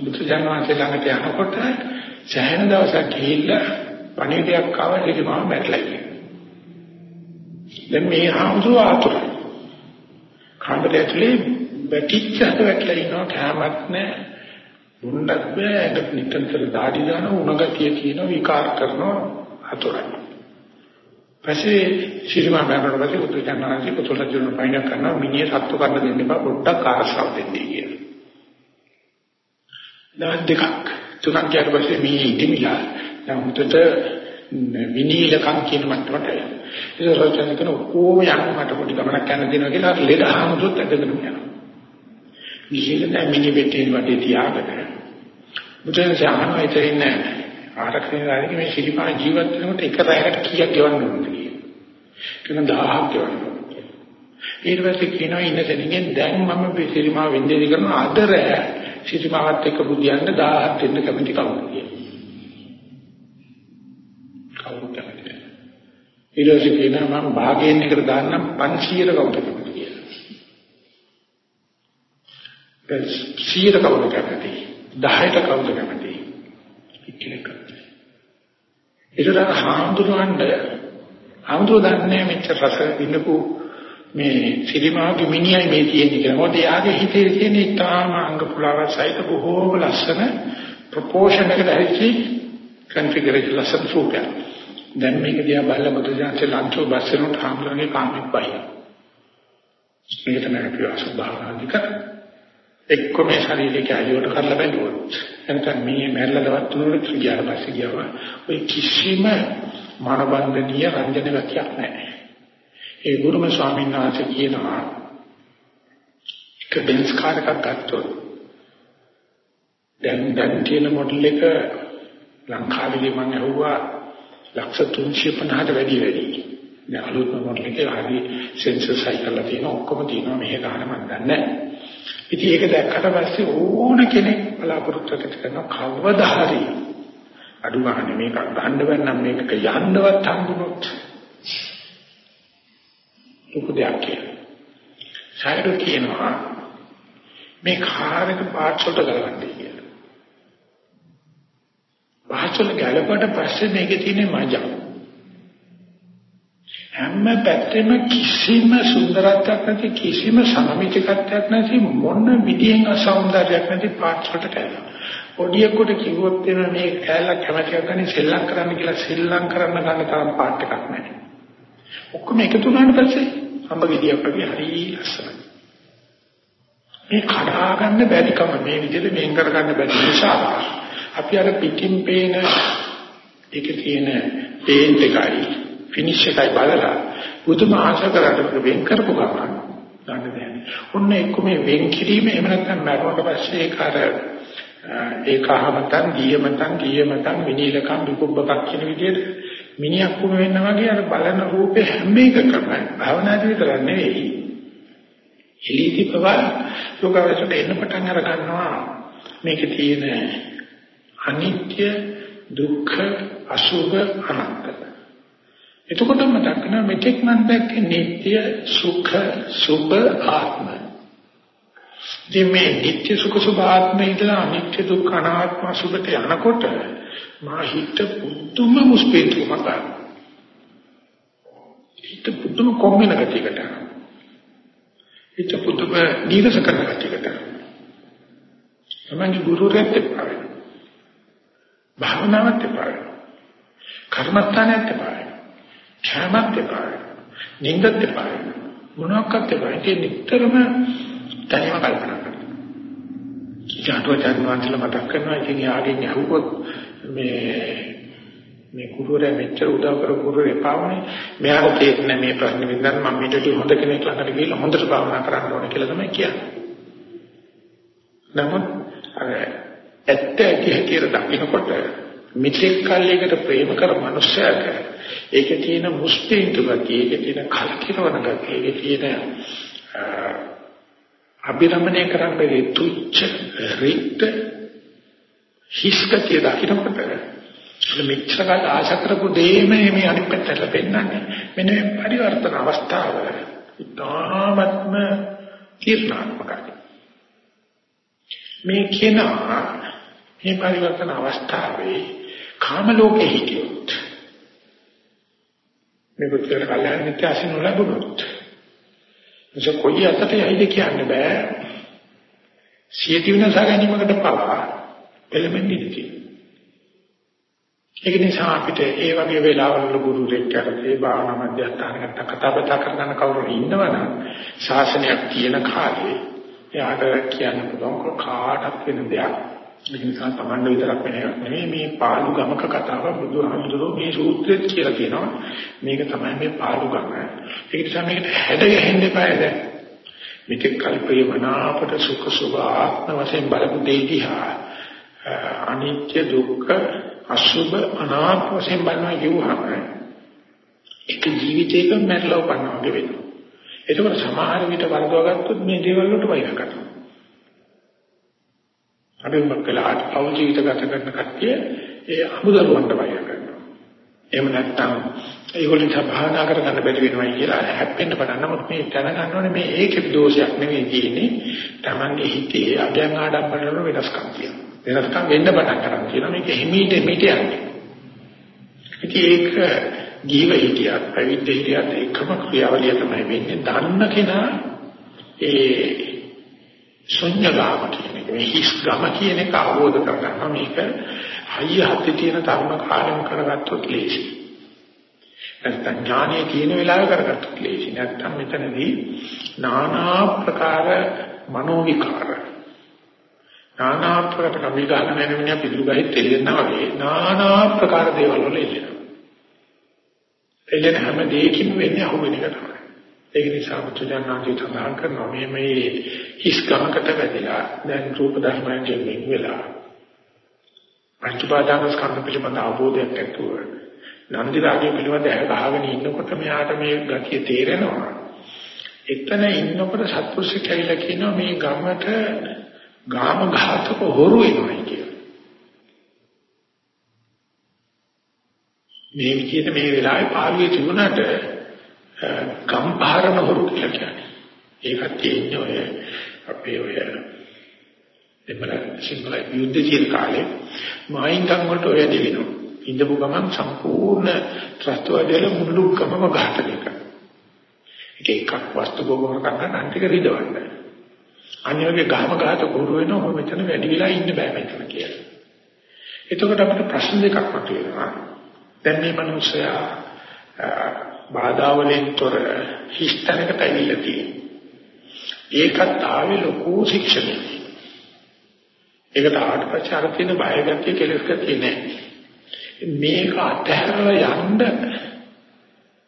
බුදුසජාණන් වහන්සේ ළඟට යනකොට සෑහෙන දවසක් ගිහිල්ලා පණිවිඩයක් ආවා ඒක මම මැරලා ඉන්නේ. දැන් මේ හම්දෝ ආතුරයි. කාමරය ඇතුලේ වැටිච්චට වැටලා ඉනවා කැමත් නැහැ. දුන්නත් බෑ ඒක නිතරම දාඩි දාන උණගතිය කියන විකාර කරනවා අතුරයි. පස්සේ ශිරමා බෑකට පස්සේ උතු චන්නාංශි පුතුල ජීවන පයින් කරනවා මිනිහ සත්තු කරන්න දෙන්න එපා පොඩ්ඩක් ආරසාව දෙන්නේ කියලා. දවස් දෙකක්. තුනක් ඊට පස්සේ මේ ඉදිමිලා. දැන් උතට විනීලකම් කියන මට්ටමට ඒක රචන කරන ඔක්කොම යන්න මට පොඩි ගමනක් යන දෙනවා කියලා ලෙඩ හමුදුත් ඇදගෙන යනවා. ගිහින් දැන් මිනිහ පිටින් වටේ තියාගෙන. මුතෙන් සාහනයි තේින්නේ ආරක්ෂණය රාජික මේ ශිල්පා ජීවත් වෙනකොට එක රැයකට කීයක් ගෙවන්න ඕනද කියලා. කියන 1000ක් ගෙවන්න ඊට පස්සේ කියනවා ඉන්න තැනින් දැන් මම සිරිමා වෙන්දේලි කරන අදර සිරිමාවත් එක්ක බුදියන්න 1000ක් දෙන්න කැමති කවුරුද කියලා. කවුරුද කැමති? ඊට පස්සේ කියනවා මම භාගයෙන් එකට දාන්නම් 500 කවුරුද කැමති කියලා. 100 කවුරුද කැමති? 10ට කවුරුද කැමති? ඉක්කලක. ඒකට හාමුදුරන්ට හාමුදුරුවෝ දන්නේ මෙච්චර රස විඳපු මේ සිරිමාගේ මිනිහයි මේ තියෙන්නේ කියලා. මොකද යාගේ හිතේ තියෙන ඉතාම අංග පුලාව සහිත බොහෝම ලස්සන ප්‍රොපෝෂන් එකට ඇවිත් කන්ෆිගරේෂන් ලස්සන සූපයක්. දැන් මේක දිහා බලලා මොකද දැන් ලන්චෝ බස්සනට හාමුදුරනේ කාමෙත් බයි. මේක තමයි අපි අසුභාවික එක්ක මේ ශරීරය කැලියට කරලා බැලුවොත් එතන මේ මැරලා දවස් තුනකට ගියාට පස්සේ ගියාම ඔය කිසිම මනබන්ධනීය රංජන ගතියක් නැහැ. ඒ ගුරුම ස්වාමීන් වහන්සේ කියනවා එක බෙන්ස් කාර් එකක් ගත්තොත් දැන් දැන් තියෙන මොඩල් එක ලංකාවේදී මම අහුවා ලක්ෂ 350ට වැඩි වැඩි. දැන් අලුත්ම මොඩල් එකේ හරි සෙන්සර් සයිකල් තියෙන ඔක්කොම තියෙනවා මේක ගන්න මම දන්නේ නැහැ. ඉතින් ඒක දැක්කට පස්සේ ඕන කෙනෙක් බලාපොරොත්තු කරන කවදා හරි අඩු ගන්න මේක ගන්න බැන්නම් මේක යන්නවත් හම්බුනොත් ලොකු දෙයක් කියලා. සායරු කියනවා මේ කාර්යක පාර්ට්ස් වලට ගලවන්නේ කියලා. පාර්ට්ස් වල ගලපුවට පස්සේ මේකේ තියෙන මජා. හැම පැත්තෙම කිසිම සුන්දරත්වයක් නැති කිසිම සමමිතිකත්වයක් නැති මොන විදියෙන් අසෞන්දර්යයක් නැති පාර්ට්ස් වලට කැලලා. පොඩියෙකුට කිව්වොත් එන මේ කැලලා කැමැතිව ගන්නේ සෙල්ලම් කරන්න කියලා සෙල්ලම් කරන්න ගන්න තරම් පාර්ට් එකක් නැහැ. ඔක්කොම එකතු වුණාට පස්සේ අඹ ගෙඩියක් වගේ හරි ලස්සනයි. මේ කඩා ගන්න බැරි කම මේ විදිහට මේන් කර ගන්න බැරි නිසා අපි අර පිටින් පේන ඒකේ තියෙන පේන්ට් එකයි ෆිනිෂ් එකයි බලලා බුදුම ආශා කරාට වෙන් කරපු ගමන් ගන්න දෙන්නේ. ඔන්න එක්ක මේ වෙන් කිරීම එහෙම නැත්නම් මරණයට පස්සේ ඒක අර ඒකහමතන් ගියමතන් ගියමතන් විනීලකම් විකුබ්බකක් කියන විදිහට මිනිහක් වුණ වෙන්න වගේ අර බලන රූපේ හැම එකකම භවනාදී විතර නෙවෙයි. එළිති ප්‍රවා ලෝකවලට එන්න පටන් අර ගන්නවා. මේකේ තියෙන අනිත්‍ය දුක්ඛ අසුභ අනත්ත. එතකොට මතක් වෙනවා මෙතෙක් මම දැක්කේ නিত্য සුඛ සුභ ආත්ම. ඉතින් මේ නিত্য සුඛ සුභ ආත්මය ඉඳලා අනිත්‍ය දුක්ඛ අනාත්ම සුභට යනකොට මා හිත පුදුම මුස්පේතුමක් ගන්න. හිත පුදුම කොම්බින ගතියකට. හිත පුදුම නීරස කරන ගතියකට. තමයි ගුරුරෙත් එපා. භාවනාවත් එපා. කර්මස්ථානයත් එපා. ඡාමත් එපා. නින්දත් එපා. මොනක්වත් එපා. ඒක නිතරම තනියම කල්පනා කරනවා. ජාතවචන් වහන්සේලා මතක් කරනවා ඉතින් යාගෙන් අහුවොත් මේ මේ කුරුවරයා මෙච්චර උදව් කර කුරුවරේ එපාවනේ මෙයාට තේරෙන්නේ මේ ප්‍රශ්නේ වින්දන් මම ඊට හොඳ කෙනෙක් ළඟට ගිහිල්ලා හොඳට භාවනා කරන්න ඕනේ කියලා තමයි කියන්නේ. නමුත් අර ඇත්ත කියලා දකින්නකොට මිත්‍යක් කාලයකට ප්‍රේම කර මනුස්සයාට ඒකේ තියෙන මුස්පීන්තු ගතිය, ඒකේ තියෙන කලකිරවන ගතිය, ඒකේ තියෙන අභිරමණය කරන්න බැරි තුච්ච රික්ත හිස්කතිය දකින්නකොට මෙච්චර කාල ආශා කරපු දෙයම මේ අනිත් පැත්තට පෙන්නන්නේ මෙන්න මේ පරිවර්තන අවස්ථාව ඉතාමත්ම තීර්ණාත්මකයි. මේ කෙනා මේ පරිවර්තන අවස්ථාවේ කාම ලෝකෙ හිටියොත් මේ පුතේ කල්යනා මිත්‍ය අසිනු ලැබුණොත් ඒක කොයි අතට යයිද කියන්න බෑ. සියති වෙනස ගැනීමකට පවා එළඹෙන්නේ ඉති. ඒක නිසා අපිට ඒ වගේ වෙලාවල ගුරු දෙක්කරේ භාවනා මධ්‍යස්ථානකට කතා බහ කරන කවුරු ඉන්නවනම් ශාසනයක් තියෙන කාලේ එයාට කියන්න පුළුවන් කාටත් වෙන දෙයක්. ඒ නිසා තමන්ට විතරක් වෙන එකක් නෙමෙයි මේ පාළු ගමක කතාව බුදුහාමුදුරුවෝ මේ සූත්‍රෙත් කියලා කියනවා. මේක තමයි මේ පාළු ගම. ඒක නිසා මේකට හැඩ ගැහෙන්න එපා දැන්. මෙතෙක් කල්පේ වනාපට සුඛ සුභ ආත්ම වශයෙන් බලපු දෙය දිහා අනිත්‍ය දුක්ඛ අසුභ අනාත්ම වශයෙන් බලනවා කියුවහම එක ජීවිතයක මැරලා උපන්නා වගේ වෙනවා. ඒකවල සමහර විට වරදවා ගත්තොත් මේ දේවල් වලට වෛර කරනවා. අපි මොකක්ලාට පෞල් ජීවිත ගත කරන කට්ටිය ඒ අමුදරුවන්ට වෛර කරනවා. එහෙම නැත්නම් ඒගොල්ලන් සබහානා කරගන්න බැරි වෙනවයි කියලා හැප්පෙන්න පටන් නමුත් මේ දැනගන්න ඕනේ මේ ඒකේ දෝෂයක් නෙවෙයි තියෙන්නේ. Tamange හිතේ අගයන් ආඩම්බරන වල වෙනස්කම් තියෙනවා. වෙනස්කම් වෙන්න පටන් ගන්නවා කියනවා මේක හිමීට මිට යන්නේ. ඉතින් ඒක ජීව හිටියත් පැවිද්ද හිටියත් එකම ක්‍රියාවලිය තමයි වෙන්නේ. දන්න කෙනා ඒ ශුන්‍යගාම කියන එක මේ හිස් ගම කියන එක අවබෝධ කරගන්නවා මේක හයිය හත්තේ තියෙන තරුණ කාලෙම කරගත්තොත් ලේසි. නැත්නම් ඥානයේ තියෙන වෙලාව කරගත්තොත් ලේසි. නැත්නම් මෙතනදී নানা ප්‍රකාර මනෝ විකාර නානා ප්‍රකට කම්බි ගන්න වෙන මිනිහ පිටු ගහේ තෙලෙනවා වගේ නානා ප්‍රකාර දේවල් වල ඉල්ලනවා. එලෙන හැම දෙයකින්ම වෙන්නේ අහුවෙන එක තමයි. ඒක නිසා මුචජානන්ගේ සඳහන් කරනවා මේ මේ හිස්කමකට වැදිලා දැන් රූප ධර්මයන්ගෙන් වෙන් වෙලා පංචපාදාන ස්කන්ධ පිළිබඳ අවබෝධයක් ඇතුව නන්දි රාගය පිළිබඳ ඇහගහගෙන ඉන්නකොට මෙයාට මේ ගතිය තේරෙනවා. එතන ඉන්නකොට සත්පුරුෂය කියලා කියනවා මේ ගමට ගාම ඝාතක හොරු එනවා කියලා. මේ විදිහට මේ වෙලාවේ පාළුවේ තිබුණාට ගම්භාරන හොරු කියලා කියන්නේ. ඒකත් තියෙන්නේ ඔය අපේ ඔය එමල සිංහල යුද්ධ තියෙන කාලේ මායින්ගම් වලට ඔය දෙවිනෝ. ඉඳපු ගමන් සම්පූර්ණ ත්‍රස්තවදල මුළු ගමම ඝාතනය කරනවා. එක එකක් වස්තු භෝගම කරන්න අන්තික රිදවන්න. අනිවාර්ය ගාම ගාත කුරු වෙනවා මෙතන වැඩි වෙලා ඉන්න බෑ මෙතන කියලා. එතකොට අපිට ප්‍රශ්න දෙකක් මතුවෙනවා. දැන් මේ මිනිස්සයා බාධා වලින් තොර හිස්තැනකට ඇවිල්ලා තියෙනවා. ඒකත් ආවේ ලොකු ශික්ෂණයක්. ඒකට ආවට පස්සේ අර තියෙන බය ගැතිය කෙලස් ගැතිය නැහැ. මේක අතහැරලා යන්න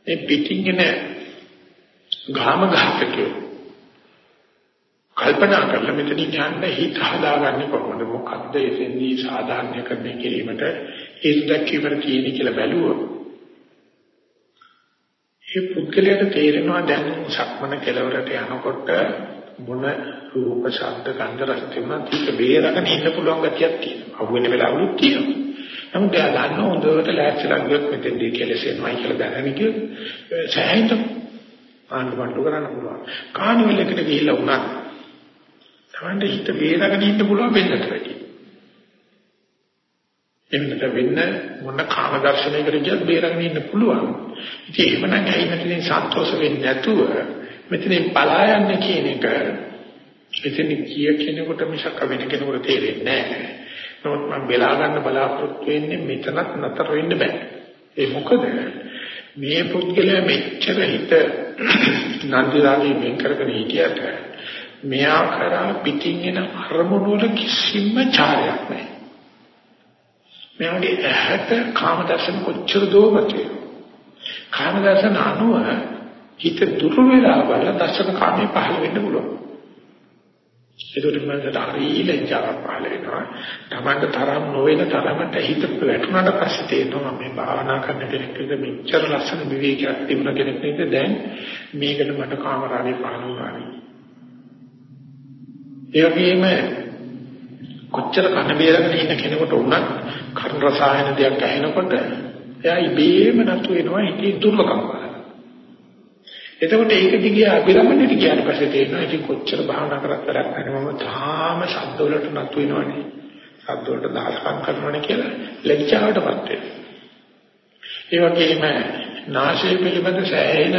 මේ පිටින් එන ගාම ඝාතකයෝ කල්පනා කරලා මෙතනින් යන්න හිත හදාගන්නේ කොහොමද මොකද්ද එතෙන්දී සාධාරණීකරණය කිරීමට හේතු දැක්වීමට තියෙන කියලා බැලුවොත් ඒ පුද්ගලයාට තේරෙනවා දැන් සක්මන කෙලවරට යනකොට මොන රූප ශබ්ද ගන්ධ රස තිබුණත් ඒක බේරගෙන ඉන්න පුළුවන් ගතියක් තියෙනවා. අහුවෙන වෙලාවලුත් තියෙනවා. නමුත් එයා දන්න හොඳට ලෑස්තිලා ගියොත් මෙතෙන්දී කෙලෙසෙනවා කියලා දැනගෙන කිව්වොත් සෑහෙන්න ආණ්ඩුවන්ට කරන්න පුළුවන්. කාණිවල එකට ගිහිල්ලා වුණා. තමන්ට හිත බේරගෙන ඉන්න පුළුවන් වෙන්නට වැඩි. එන්නත වෙන්න මොන කාම දර්ශනයකට ගියත් බේරගෙන ඉන්න පුළුවන්. ඉතින් එහෙමනම් ඇයි මෙතනින් සන්තෝෂ වෙන්නේ නැතුව මෙතනින් පලා යන්න කියන එක එතන කිය කෙනෙකුට මිසක් වෙන කෙනෙකුට තේරෙන්නේ නැහැ. නමුත් මම බලා ගන්න බලාපොරොත්තු වෙන්නේ මෙතනත් නතර වෙන්න බෑ. ඒ මොකද මේ පුද්ගලයා මෙච්චර හිත නන්දිරාගේ වෙන් කරගෙන හිටියට මෙයා කරා පිටින් එන අරමුණු වල කිසිම චාරයක් නැහැ. මෙයාගේ ඇහැට කාම දර්ශන කොච්චර දෝමතේ. කාම දර්ශන අනුව හිත දුර වෙලා බල දර්ශන කාමේ පහළ වෙන්න පුළුවන්. ඒකට මනසට හරි ලැජ්ජාවක් පහළ වෙනවා. තමන්ට තරම් නොවන තරමට හිත වැටුණාට පස්සේ තේරෙනවා මේ භාවනා කරන කෙනෙක් විතර මෙච්චර ලස්සන විවේකයක් තිබුණ කෙනෙක් නේද දැන් මේකට මට කාමරාගේ පහළ වුණා. ඒ වගේම කොච්චර කන බේරගෙන ඉන්න කෙනෙකුට වුණත් කර්ම රසායන දෙයක් ඇහෙනකොට එයා ඉබේම නතු වෙනවා ඉතින් දුර්ලභකම් එතකොට ඒක දිගේ අභිරමණයට ගියාට පස්සේ තේරෙනවා ඉතින් කොච්චර භාවනා කරත් වැඩක් නැහැ මම තාම ශබ්ද වලට නතු වෙනවනේ. ශබ්ද වලට දායකම් කරනවනේ කියලා ලැජ්ජාවටපත් වෙනවා. ඒ වගේම නාසය පිළිබඳ සෑහෙන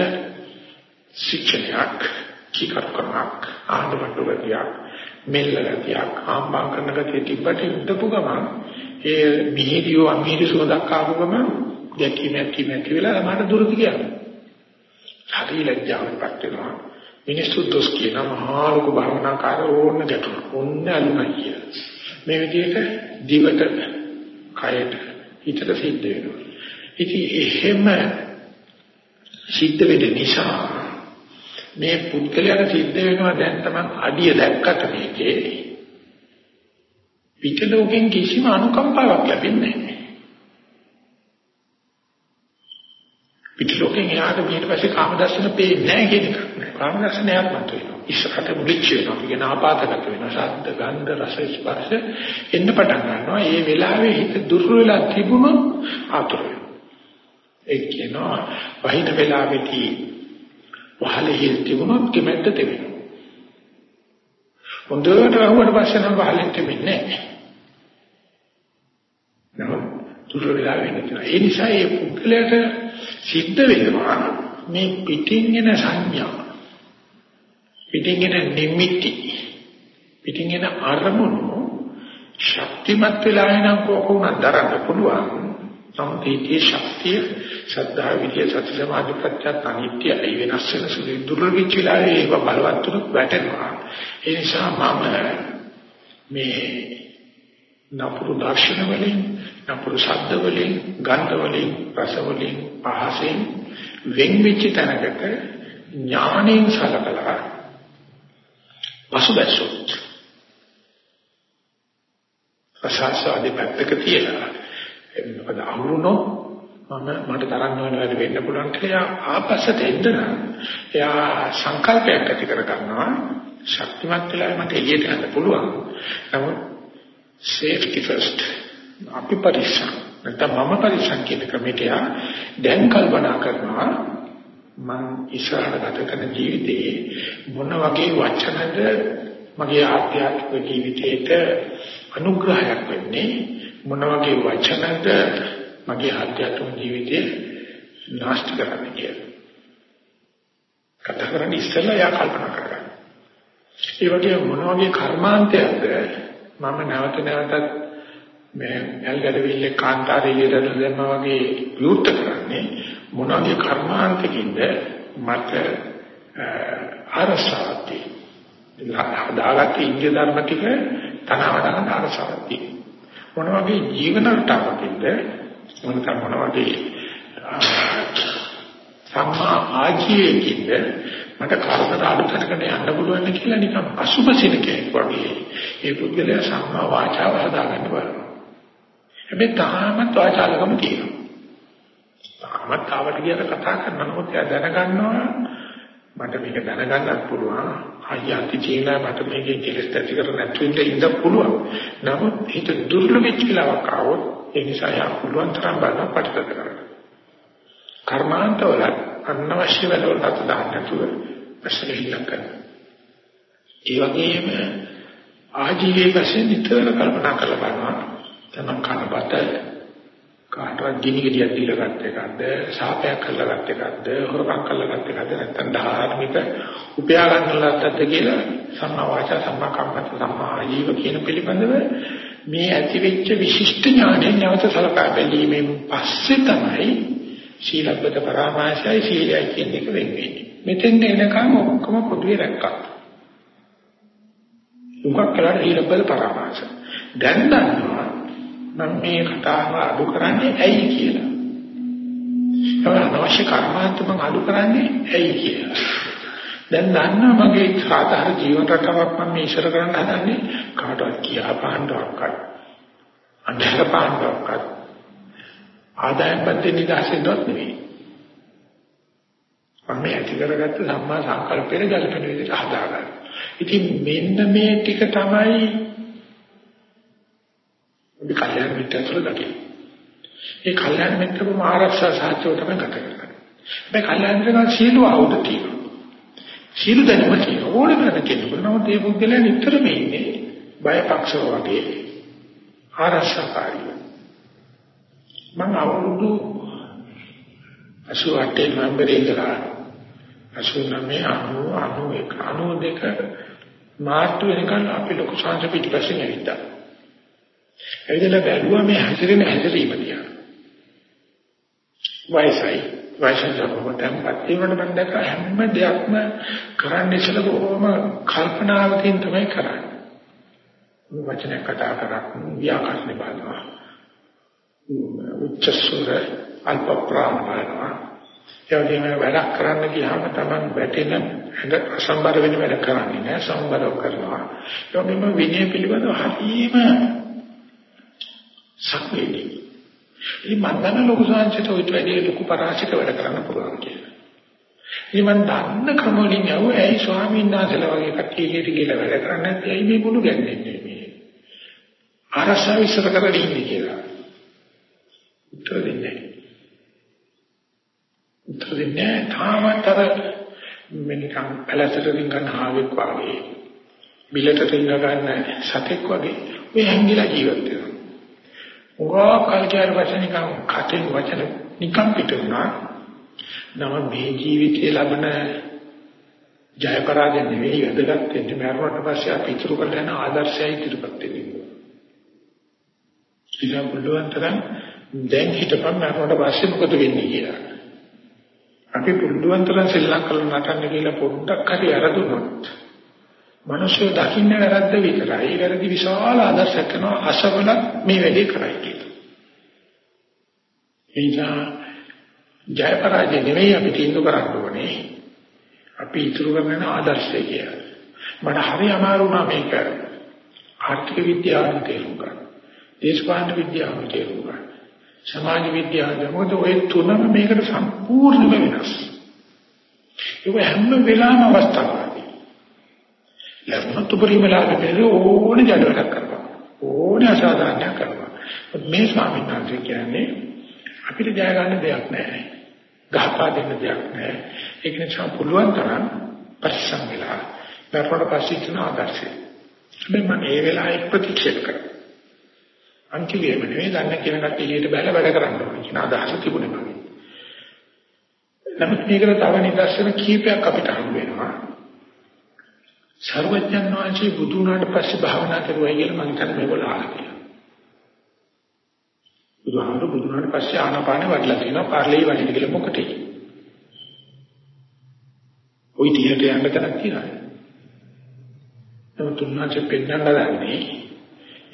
ශික්ෂණයක් කීකරකමක් ආහඳුමට ගතියක් මෙල්ල ගතියක් ආම්බා කරන ගතිය තිබ්බට උද්දපු ගමන් ඒ මිහිරියෝ අමිහිරි සුවඳක් ආපු ගමන් දැකීමක් කීමක් කියලා මට දුරදි කියන්නේ හරි ලැජ්ජාවක්පත් වෙනවා. මිනිස්සු දොස් කියන මහා ලොකු භවනා කාර්ය ඕන්න ගැටුන. ඕන්න අලුමයි කිය. මේ විදිහට දිවට, කයට, හිතට සිද්ධ වෙනවා. ඉතින් එහෙම සිද්ධ වෙන්න නිසා මේ පුද්ගලයාට සිද්ධ වෙනවා දැන් තමයි අඩිය දැක්කට මේකේ පිටලෝකෙන් කිසිම අනුකම්පාවක් ලැබෙන්නේ නැහැ. පිටිලෝකෙන් එහාට ඊට පස්සේ කාම දර්ශන පේන්නේ නැහැ කියන එක. කාම දර්ශනයක් මත වෙනවා. ඉස්සරහට මුලිච්ච වෙනවා. කියන ආපාතගත වෙනවා. ශබ්ද, ගන්ධ, රස, ස්පර්ශ එන්න පටන් ගන්නවා. ඒ වෙලාවේ හිත දුර්වල වෙලා තිබුණොත් ආතුර වෙනවා. ඒ කියනවා වහින වෙලාවේදී වහලේ හිල් තිබුණොත් කිමැද්ද තෙවෙනවා. හොඳට අහුවට පස්සේ නම් වහලෙන් තෙවෙන්නේ නැහැ. නමුත් දුර්වල වෙලා වෙනවා. ඒ නිසා මේ පුද්ගලයාට සිද්ධ වෙනවා මේ පිටින් එන සංඥා පිටින් එන නිමිති පිටින් එන අරමුණු ශක්තිමත් වෙලා එනම් කොහොමද දරන්න පුළුවන් සම්පීතිය ශක්තිය ශ්‍රද්ධා විද්‍ය සති සමාධි ප්‍රත්‍යත් අනිත්‍යයි වෙනස් වෙන සුළු දුර්ලභ විචිලාවේ ඒක බලවත් තුනක් වැටෙනවා. ඒ නිසා මම මේ නපුරු දර්ශන වලින් නපුරු ශබ්ද වලින් ගන්ධ වලින් රස වලින් පහසෙන් වෙන් වෙච්ච තැනකට ඥාණයෙන් සලකලා පසුබැසොත් අසාසාදී පැත්තක තියලා මොකද අහුරුනො මම මට තරන්න වෙන වැඩ වෙන්න පුළුවන් කියලා ආපස්සට එන්න නම් එයා සංකල්පයක් ඇති කර ගන්නවා ශක්තිමත් වෙලා මට එළියට යන්න පුළුවන්. නමුත් safety first. අපි පරිස්සම්. නැත්නම් මම පරිස්සම් කියන ක්‍රමයට දැන් කල්පනා කරනවා මම ඉස්සරහට ගත කරන ජීවිතයේ මොන වගේ වචනද මගේ ආධ්‍යාත්මික ජීවිතයට අනුග්‍රහයක් වෙන්නේ? මොන වගේ වචනද මගේ ආධ්‍යාත්මික ජීවිතේ නාස්ති කරන්නේ කියලා. කතා කරන්නේ ඉස්සෙල්ලා යා කල්පනා කරගන්න. ඒ වගේ මොන වගේ කර්මාන්තයක්ද මම නැවත නැවතත් මේ ඇල්ගඩවිල්ල කාන්තාරයේ ඉඳලා දැම්මා වගේ විවෘත කරන්නේ මොන වගේ කර්මාන්තකින්ද මට අරසාවක් තියෙනවා. දාගත්ත ඉන්දිය ධර්ම ටික තනවඩන අරසාවක් තියෙනවා. මොන වගේ ජීවන රටාවකින්ද මොනක මොන වගේ සම්මා ආජීවකින්ද මට කරදර අඩු කරගෙන යන්න පුළුවන් කියලා නිකන් අසුබසින කෙනෙක් වගේ ඒ පුද්ගලයා සම්මා වාචාව හදාගන්න බලනවා. හැබැයි තාමත් වාචාලකම තියෙනවා. තාමත් ආවට කියලා කතා කරනකොට එයා දැනගන්නවා මට මේක දැනගන්නත් පුළුවන්. අයියාති චේනා මට මේකේ කෙලස් ඇති කර නැතුවෙන්න ඉඳ පුළුවන්. නමුත් හිත දුර්ලභ වෙච්ච වෙලාවක් ආවොත් ඒ නිසා යා පුළුවන් තරම් බලන්න පරිත්‍යාග කරන්න. කර්මාන්තවල අනවශ්‍ය වෙලවලට අත දාන්න නැතුව ප්‍රශ්නෙහිලක් කරන්න. ඒ වගේම ආජීවයේ වශයෙන් නිතර කල්පනා කරලා බලනවා. තමන් කනබත කාටවත් ගිනි ගෙඩියක් දීලා ගත්ත එකක්ද සාපයක් කරලා ගත්ත එකක්ද හොරකම් කරලා ගත්ත එකක්ද නැත්නම් ධාර්මික උපයා ගන්නලත්තද කියලා සම්මා වාචා සම්මා කම්මන්ත සම්මා ආජීව කියන පිළිබඳව මේ ඇතිවෙච්ච විශිෂ්ට ඥානය නැවත සලකා බැලීමෙන් පස්සේ තමයි සීලබ්බත පරාමාසයි සීලයි කියන එක වෙන්නේ. මෙතෙන් එනකම් ඔක්කොම පොදුවේ රැක්කා. උගක් කලර සීලබ්බත පරාමාස. දැන් දන්නවා මම මේ කතාව අඩු කරන්නේ ඇයි කියලා. ඒක අවශ්‍ය කර්මාන්ත මම අඩු කරන්නේ ඇයි කියලා. දැන් දන්නවා මගේ සාධාරණ ජීවන රටාවක් මම මේ ඉස්සර කරන්න හදන්නේ කාටවත් කියා පාන්නවක්වත් අන්ධක පාන්නවක්වත් ආදායම් පන්ති නිදහසෙන්වත් නෙවෙයි. මම ඇති කරගත්ත සම්මා සංකල්පයේ ගල්පන විදිහට හදාගන්න. ඉතින් මෙන්න මේ ටික තමයි අපි කල්යාණ මිත්‍රත්ව දකින්න. ඒ කල්යාණ මිත්‍රකම ආරක්ෂා සාහිත්‍යව තමයි ගත කරන්නේ. මේ කල්යාණ මිත්‍රකම සීල ආවුද තියෙනවා. සීල දැනුම තියෙනවා. ඕනෙම කෙනෙක් නමුත් මේ පුද්ගලයා නිතරම ඉන්නේ බයපක්ෂව වගේ ආරක්ෂාකාරීව. මම අවුරුදු 88 නොවැම්බරේ ඉඳලා 89 91 92 මාර්තු වෙනකන් අපි ලොකු සංස පිටිපස්සෙන් ඇවිත්තා. ඇවිදලා බැලුවා මේ හැසිරෙන හැසිරීම දිහා. වයසයි වයසෙන් ජනකොටම පත්තිවන මම දැක්ක හැම දෙයක්ම කරන්නේ ඉතල බොහොම කල්පනාවකින් තමයි කරන්නේ. මේ වචන කතා කරක් ව්‍යාකරණ බලනවා. උච්ච ස්වර අල්ප ප්‍රාණනවා. ඒවගේම වැඩක් කරන්න ගියාම තමන් වැටෙන හඳ අසම්බර වෙන වැඩ කරන්නේ නෑ සම්බරව කරනවා. ඒ වගේම විනය පිළිබඳව හරීම සක්මේදී. ඉතින් මම දන්න ලොකු සංසයට ඔය වැඩි ලොකු පරාශික වැඩ කරන්න පුළුවන් කියලා. ඉතින් මම දන්න ක්‍රම වලින් යවුවා ඇයි ස්වාමීන් වහන්සේලා වගේ කට්ටියට කියලා වැඩ කරන්නේ නැත්නම් ඇයි මේ මුළු ගැන්නේ මේ. අරසාව ඉස්සර කරගෙන ඉන්නේ කියලා. උත්තර දෙන්නේ නැහැ. උත්තර දෙන්නේ තාමත් අර මෙනිකම් පැලසට රින්ගන හාවෙක් වගේ බිලට රින්ග ගන්න සතෙක් වගේ ඔය හැංගිලා ජීවත් වෙනවා. උගා කල්චර් වචන නිකම් කටෙන් වචන නිකම් පිට වුණා. නම මේ ජීවිතයේ ලබන ජය පරාජය නෙවෙයි වැදගත් වෙන්නේ මරණයට පස්සේ අපි ඉතුරු කරලා යන ආදර්ශයයි ඉදිරිපත් වෙන්නේ. ඉතින් පුළුවන් තරම් දැන් හිතපන් මරණයට පස්සේ මොකද වෙන්නේ කියලා. අපි පුළුවන් තරම් සෙල්ලම් කරලා නටන්න කියලා පොඩ්ඩක් හරි අරදුනොත් මිනිස්සු දකින්න වැරද්ද විතරයි. ඒ වැරදි විශාල ආදර්ශයක් කරනවා අසවල මේ වැඩේ කරයි කියලා. එනිසා ජය පරාජය නෙවෙයි අපි තීන්දුව කරන්න ඕනේ. අපි ඉතුරු කරන ආදර්ශය කියලා. මට හරි අමාරු වුණා මේක. ආර්ථික විද්‍යාවෙන් තේරුම් ගන්න. දේශපාලන විද්‍යාවෙන් තේරුම් ගන්න. සමාජ විද්‍යාවෙන් මොකද ඔය තුනම මේකට සම්පූර්ණම වෙනස්. ඒක හැම වෙලාවෙම අවස්ථාවක්. ලැබුණත් උපරිම ලාභ දෙන්නේ ඕනේ ජඩ වැඩක් කරනවා. ඕනේ අසාධාරණයක් කරනවා. මේ ස්වාමීන් වහන්සේ කියන්නේ අපිට ජය ගන්න දෙයක් නැහැ. ගහපා දෙන්න දෙයක් නැහැ. ඒක නිසා පුළුවන් තරම් පරිස්සම් වෙලා දරපඩ පස්සේ කියන ආදර්ශය. හැබැයි මම ඒ වෙලාවේ ප්‍රතික්ෂේප කරා. අන්තිමේම නෙවෙයි දන්න කියන කට්ටියට බැලලා වැඩ කරන්න ඕනේ කියන අදහස තිබුණේ මගේ. නමුත් මේකට තව නිදර්ශන කීපයක් අපිට හම්බ වෙනවා. සර්වඥන් වහන්සේ බුදු වුණාට පස්සේ භාවනා කරුවයි කියලා මම හිතන්නේ මේගොල්ලෝ අහලා කියලා. බුදුහාමුදුරු බුදු වුණාට පස්සේ ආනාපානෙ වඩලා තියෙනවා පාර්ලේ වඩින්න කියලා මොකටද? ওই තියට යන්න තරක් තියනවා. නමුත් උන්වහන්සේ පෙන්නන්න දන්නේ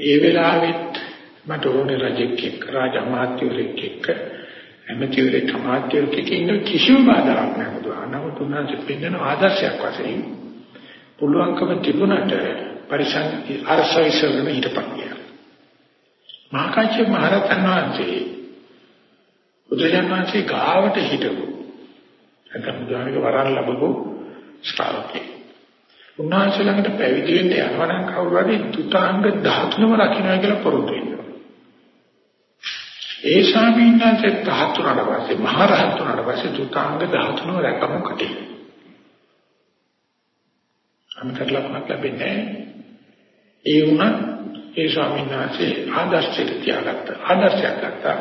ඒ වෙලාවෙත් මට ඕනේ රජෙක් එක්ක රාජමාත්‍යවරයෙක් එක්ක එමෙතිවරේ කමාත්‍යවරයෙක් එක්ක ඉන්න කිසිම බාධාවක් නැහැ බුදුහාමුදුරු. නමුත් උන්වහන්සේ පෙන්නන ආදර්ශයක් වශයෙන් පුළුවන්කම තිබුණට පරිසං අරසවිසවන හිටපන් කියලා. මහකාශ්‍යප මහ රහතන් වහන්සේ බුදුරජාණන් වහන්සේ ගාවට හිටපු නැත්නම් බුදුහාමික වරන් ලැබපු ශ්‍රාවකේ. උන්වහන්සේ ළඟට පැවිදි වෙන්න යනවා නම් කවුරු හරි දුතාංග 13ම රකින්නයි කියලා පොරොන්දු වෙනවා. ඒ ස්වාමීන් වහන්සේ 13ට පස්සේ මහ රහතුන්ට පස්සේ දුතාංග 13ම රැකමු කටේ. අමතර ලකුණක් ලැබෙන්නේ ඒ වුණත් ඒ ස්වාමීන් වහන්සේ ආදර්ශයට තියාගත්ත. ආදර්ශයක් ගත්තා.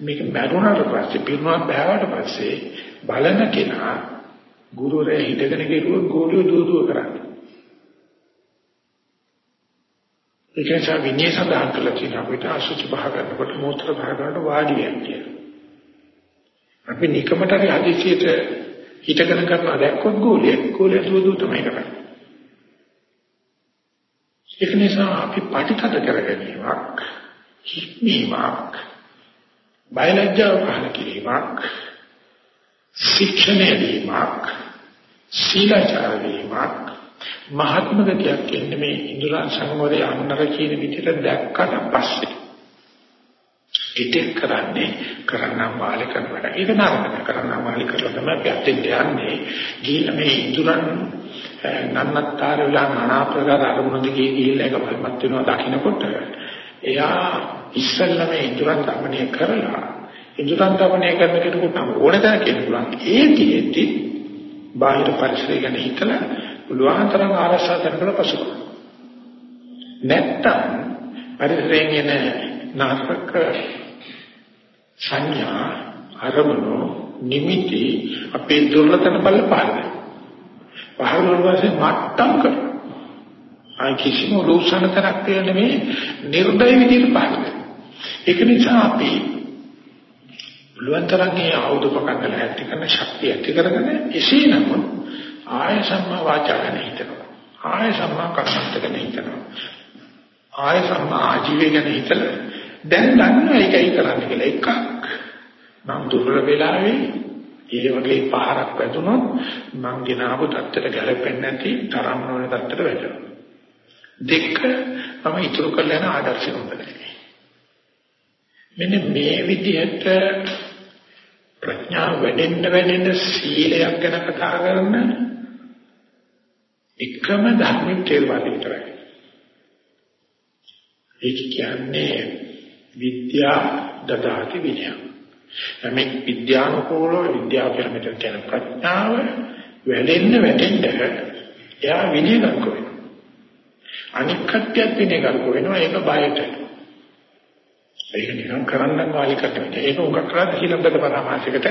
මේක මරුණාට පස්සේ පිරුණා බෑවට පස්සේ බලන කෙනා ගුරුවරයා හිටගෙන කෙරුවොත් ගෝලිය දුව දුව කරන්නේ. ඒක නිසා විනය සඳහන් කළා කියන අපිට අසුචි පහ ගන්නකොට මෝත්‍ර පහ ගන්නකොට වාඩි වෙන්නේ අපි නිකමට හරි හදිසියට හිටගෙන කරනවා දැක්කොත් ගෝලිය ගෝලිය දුව දුව තමයි කරන්නේ. ඒක නිසා අපි පටිකද කරගැනීමක් හික්මීමක් බයලජ්ජාව පහල කිරීමක් ශික්ෂණය වීමක් සීලාචාර වීමක් මහත්ම ගතියක් කියන්නේ මේ ඉන්ද්‍රයන් සංවරය අන්නර කියන විදිහට දැක්කට පස්සේ ඉතින් කරන්නේ කරන්නම් වාලේ කරනවා. ඒක නරක කරන්නම් වාලේ කරලා තමයි අපි අතෙන් යන්නේ. ගිහිල්ලා මේ ඉන්ද්‍රයන් නන්නත්තර වෙලා নানা ප්‍රකාර අරමුණු දිගේ ගිහිල්ලා ඒක බලපත් වෙනවා දකින්නකොට එයා ඉස්සල්ලා මේ ඉදurang දමනය කරලා ඉදurang දමනය කරන කෙනෙකුට ඕන තැන කියන්න පුළුවන්. ඒකෙදි බාහිර පරිසරය ගැන හිතලා පුළුවන් තරම් ආරක්ෂා කරලා පසු නැත්තම් පරිසරයෙන් එන නාටක සංඥා අරමුණු නිමිති අපේ දුර්ලභතන බල පාරයි පහළ වශයෙන් මට්ටම් කරනවා. ආයි කිසිම රෝසන තරක් නෙමෙයි නිර්දය විදිහට පහළ ඒක නිසා අපි බුලුවන්තරන්ගේ ආයුධ පකන්නලා ඇති කරන ශක්තිය ඇති කරගෙන එසේ නමුත් ආය සම්මා වාචා ගැන හිතනවා. ආය සම්මා කර්මන්ත ගැන හිතනවා. ආය සම්මා ආජීවය ගැන හිතලා දැන් දන්නවා ඒකයි කරන්න කියලා එකක්. නම් දුර්වල වෙලාවේ ඒ වගේ පහරක් වැදුනොත් මං ගෙනාවු தත්තට ගැලපෙන්නේ නැති තරම් නොවන தත්තට වැටෙනවා. දෙක මම ඉතුරු කරලා යන ආදර්ශය හොඳ නැහැ. මෙන්න මේ විදිහට ප්‍රඥාව වැඩෙන්න වැඩෙන්න සීලයක් ගැන කතා කරන එකම ධර්මයෙන් තේරුම් විතරයි. ඒක කියන්නේ විද්‍යා දදාති විනය. මේ විද්‍යානුකූලව විද්‍යාව කියලා මෙතන කියන ප්‍රඥාව වැඩෙන්න වැඩෙන්න එයා විනය ගන්න වෙනවා. අනික් කට්ටියත් විනය ගන්න වෙනවා ඒක බයට. ඒක නිකන් කරන්න වාලි කට්ටිය. ඒක උගක් කරලා හිලබ්බත පරාමාසයකට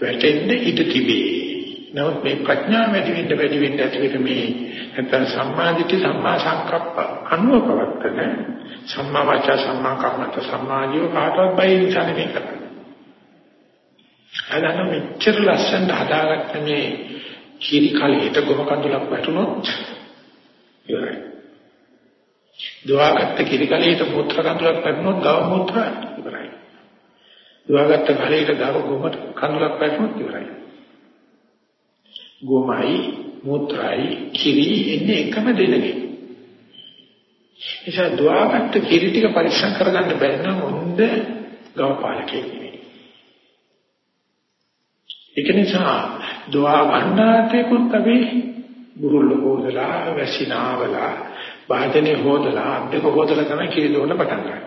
වැටෙන්න ඉඩ තිබේ. නමුත් මේ ප්‍රඥාව වැඩි වෙන්න වැඩි වෙන්න ඇතුළත මේ නැත්නම් සම්මාදිට්ඨි සම්මා සංකප්ප අනුව පවත්තන සම්මා වාචා සම්මා කම්මන්ත සම්මා ජීව කාටවත් බයි නිසා නෙමෙයි කරන්නේ. අදන මෙච්චර ලස්සන හදාගත්ත මේ කීරි කලයට ගොම කඳුලක් වැටුනොත් ඉවරයි. දුවාගත්ත කීරි කලයට මුත්‍ර කඳුලක් වැටුනොත් ගව මුත්‍ර ඉවරයි. දුවාගත්ත කලයට ගව ගොම කඳුලක් වැටුනොත් ඉවරයි. ගොමයි මුත්‍රායි කිරි එන්නේ එකම දෙනගේ. නිසා දුවාගත්ත කිරි ටික පරික්ෂා කරගන්න බැරි නම් හොඳ ගව පාලකයෙක් නෙවෙයි. ඒක නිසා දුවා ගන්නාතේකුත් අපි බුරුල්ල හොදලා වැසිනාවලා වාදනේ හොදලා අද්දක හොදලා තමයි කිරි දෝන පටන් ගන්න.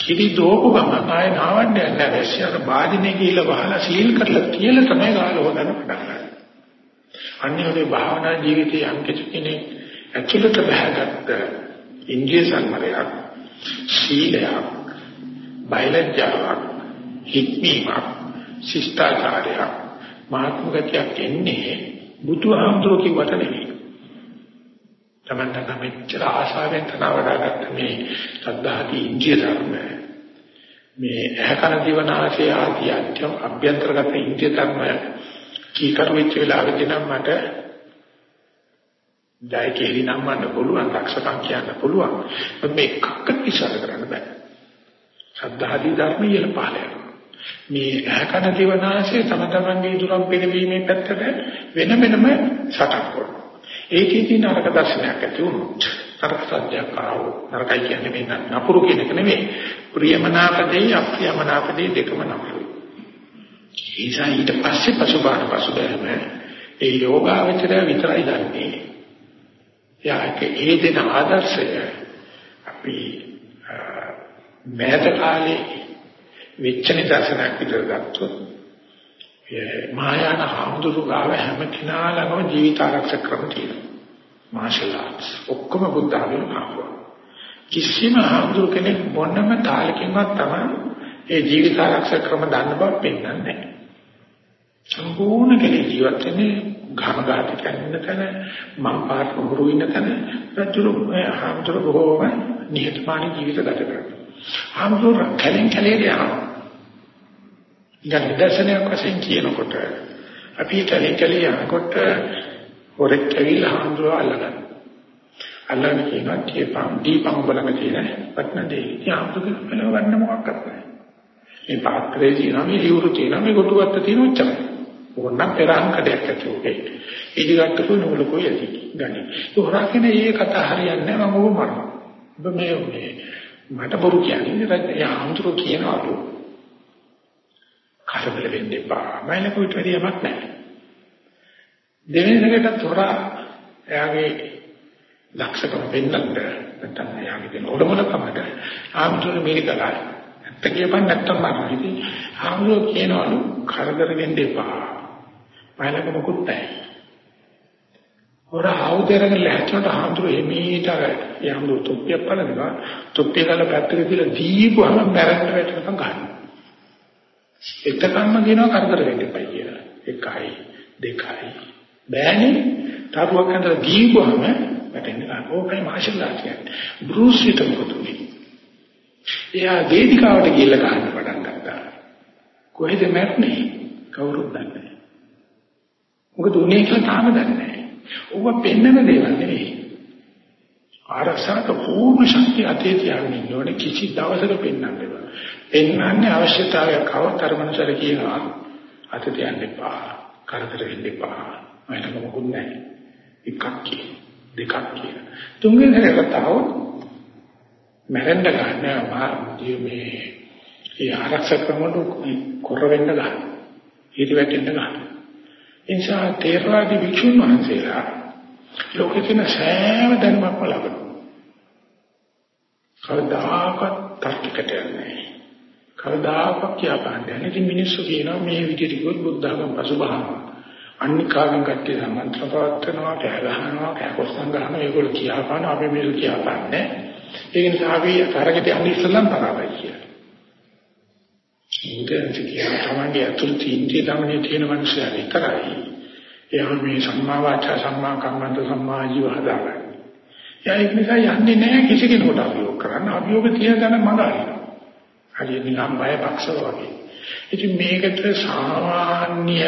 කිරි දෝපු ගමන් ආය නාවන්නේ නැහැ වැසියාට වාදනේ කියලා වහලා සීල් කරලා කියලා තමයි ගාල හොදන්න පටන් ගන්න. අන්‍යෝගේ භාවනා ජීවිතයේ යම් කෙනෙක් ඇතුළත බහගත්ත ඉන්ද්‍රිය සංවරයක් සීලයක් බයලජ්ජාවක් හික්මීමක් ශිෂ්ටාචාරයක්. මාත්මගතියක් එන්නේ බුදුහාමුදුරුවෝ කිව්වට නෙවෙයි. තමන්ට මෙච්චර ආශාවෙන් තනවඩාගත්ත මේ සද්ධාදී ඉන්ද්‍රිය ධර්ම. මේ ඇහැකන දිවනාසය ආදී අධ්‍යම් අභ්‍යන්තරගත ඉන්ද්‍රිය ධර්ම කීකරු වෙච්ච වෙලාවෙදී නම් මට ජයකේලි නම් වන්න පුළුවන් දක්ෂකම් කියන්න පුළුවන්. මේ එකක්වත් විශ්වාස කරන්න බෑ. සද්ධාදී ධර්ම ඉහළ පහළ මේ ඇකන දිවනාශය තම තමන්ගේ දුරම් පිනවීමේ පැත්තට වෙන වෙනම සටක් කරනවා. ඒකේ තියෙන අරක දර්ශනයක් ඇති වුණොත් නරක සත්‍යයක් ආව නරකයි කියන්නේ මේ නපුරු කියන එක නෙමෙයි. ප්‍රියමනාපදී අප්‍රියමනාපදී දෙකම නපුරු නිසා ඊට පස්සේ පසුබාන පසුබෑම ඒ යෝගාවචරය විතරයි දන්නේ. යාක ඒ දෙන ආදර්ශය අපි මෑත කාලේ වෙච්ච නිදර්ශනයක් විතර ගත්තොත් මායාන හාමුදුරු ගාව හැම කෙනා ළඟම ජීවිත ආරක්ෂක ක්‍රම තියෙනවා. මාෂල් ආර්ට්ස් ඔක්කොම බුද්ධ ආගම ආවා. කිසිම හාමුදුරු කෙනෙක් මොනම තාලකින්වත් තමයි ඒ ජීවිත ආරක්ෂක ක්‍රම දන්න බව පෙන්වන්නේ නැහැ. සම්පූර්ණ කෙනෙක් ජීවත් වෙන්නේ ඝම ගාතික ඉන්න තැන මම පාට උහුරු ඉන්න තැන රජුරු හාමුදුර බොහෝම නිහතමානී ජීවිත ගත කරනවා. හාමුදුර කලින් කලේ යනවා. ඉතින් දර්ශනයක් වශයෙන් කියනකොට අපි කලින් කලේ යනකොට හොරෙක් ඇවිල්ලා හාමුදුර අල්ලගන්න. අල්ලගෙන කියනවා දීපම් දීපම් බලන කියන වටන දෙයි. ඉතින් හාමුදුර කියනවා ගන්න මොකක්ද නැහැ. මේ පාත්‍රයේ තියෙනවා මේ ලියුරු තියෙනවා මේ කොටුවත්ත තියෙනවා ඔච්චරයි. ඕනනම් පෙරහන් කඩයක් ඇති උගේ. ඉදිරියට නූලකෝ යති. ගනි. ඒ හොරාගෙන මේ කතා හරියන්නේ නැහැ මම ඔබ මරනවා. ඔබ මේ මේ මට බොරු කියන්නේ රජ යාන්ත්‍රෝ කියනවලු. කරදර වෙන්න එපා. මයිල කොයිට වැඩියක් නැහැ. දෙවෙනි එකටත් හොරා එයාගේ ලක්ෂකම් වෙන්නත් නැත්නම් එයාගේ දෙන ඔඩමලකමට ආම්තුරු මේකලා ඇත්ත කියපන් නැත්තම් මම ඉතින් ආම්තුරු කියනවලු කරදර වෙන්න එපා. මයිලක මොකුත් නැහැ. හොර ආයුධයෙන් ලැහැත්වට හඳුරු එමීට යම්දු තුප්පිය පළනවා තුප්පිය ගල පැත්තක තියලා දීපුවම මැරෙන්න වැටෙනකම් ගන්නවා. එතකම්ම කියනවා කරදර වෙන්න එපා කියලා. එකයි දෙකයි. බෑනේ. තරුවක් අතර දීපුවම වැටෙන්න ගන්න ඕකයි මාෂල්ලා කියන්නේ. බෲස් විට මොකදුනේ එයා වේදිකාවට ගිහිල්ලා ගන්න පටන් ගත්තා. කොහෙද මැරෙන්නේ කවුරුත් දන්නේ නැහැ. මොකද උනේ කියලා තාම දන්නේ නැහැ. ඔබ පෙන්නන දේවල් නෙවෙයි. ආරක්ෂාක පූර්ණ ශක්තිය අතේ තියාගෙන ඉන්න ඕනේ කිසි දවසක පෙන්වන්න බෑ. පෙන්වන්නේ අවශ්‍යතාවයක් අවතර මනසට කියනවා අත තියන්න එපා. කරදර වෙන්න එපා. මම මොකුත් නැහැ. එකක් කිය. දෙකක් කිය. තුන්වෙනි හැරකට આવොත් මැරෙන්න ගන්න මේ ඒ ආරක්ෂක ක්‍රමවල කොර වෙන්න ගන්න. ඊට වැටෙන්න ගන්න. ඒ නිසා තේරවාදී වික්ෂුන් වහන්සේලා ලෝකේ තියෙන සෑම ධර්මයක්ම ලබනවා. කවදාකවත් තර්කකට යන්නේ කවදාකවත් කියපාන්නේ නැහැ. ඉතින් මිනිස්සු කියනවා මේ විදිහට කිව්වොත් බුද්ධ ධර්ම පසුබහනවා. අනිකාගෙන් කට්ටිය සම්මන්ත්‍ර පවත්වනවා, කෑ ගහනවා, කෑ කොස්සන් ගහනවා. ඒගොල්ලෝ කියපාන අපි මේක කියපාන්නේ. ඒ නිසා අපි තරකට යන්නේ ඉස්සෙල්ලම් පරාවයි කියලා. ඉන්දෙන්සි කියන තමන්ගේ අතුල් තීන්දුවේ තමනේ තියෙන මනුස්සයා විතරයි. එයා මේ සම්මා වාචා සම්මා කම්මන්ත සම්මා ජීව හදාගන්න. එයා ඒක නිසා යන්නේ නැහැ කිසි කෙනෙකුට අභියෝග කරන්න. අභියෝග තියන ගමන් මඟ අරිනවා. හරියට නිකම් බය පක්ෂව වගේ. ඉතින් මේකට සාමාන්‍ය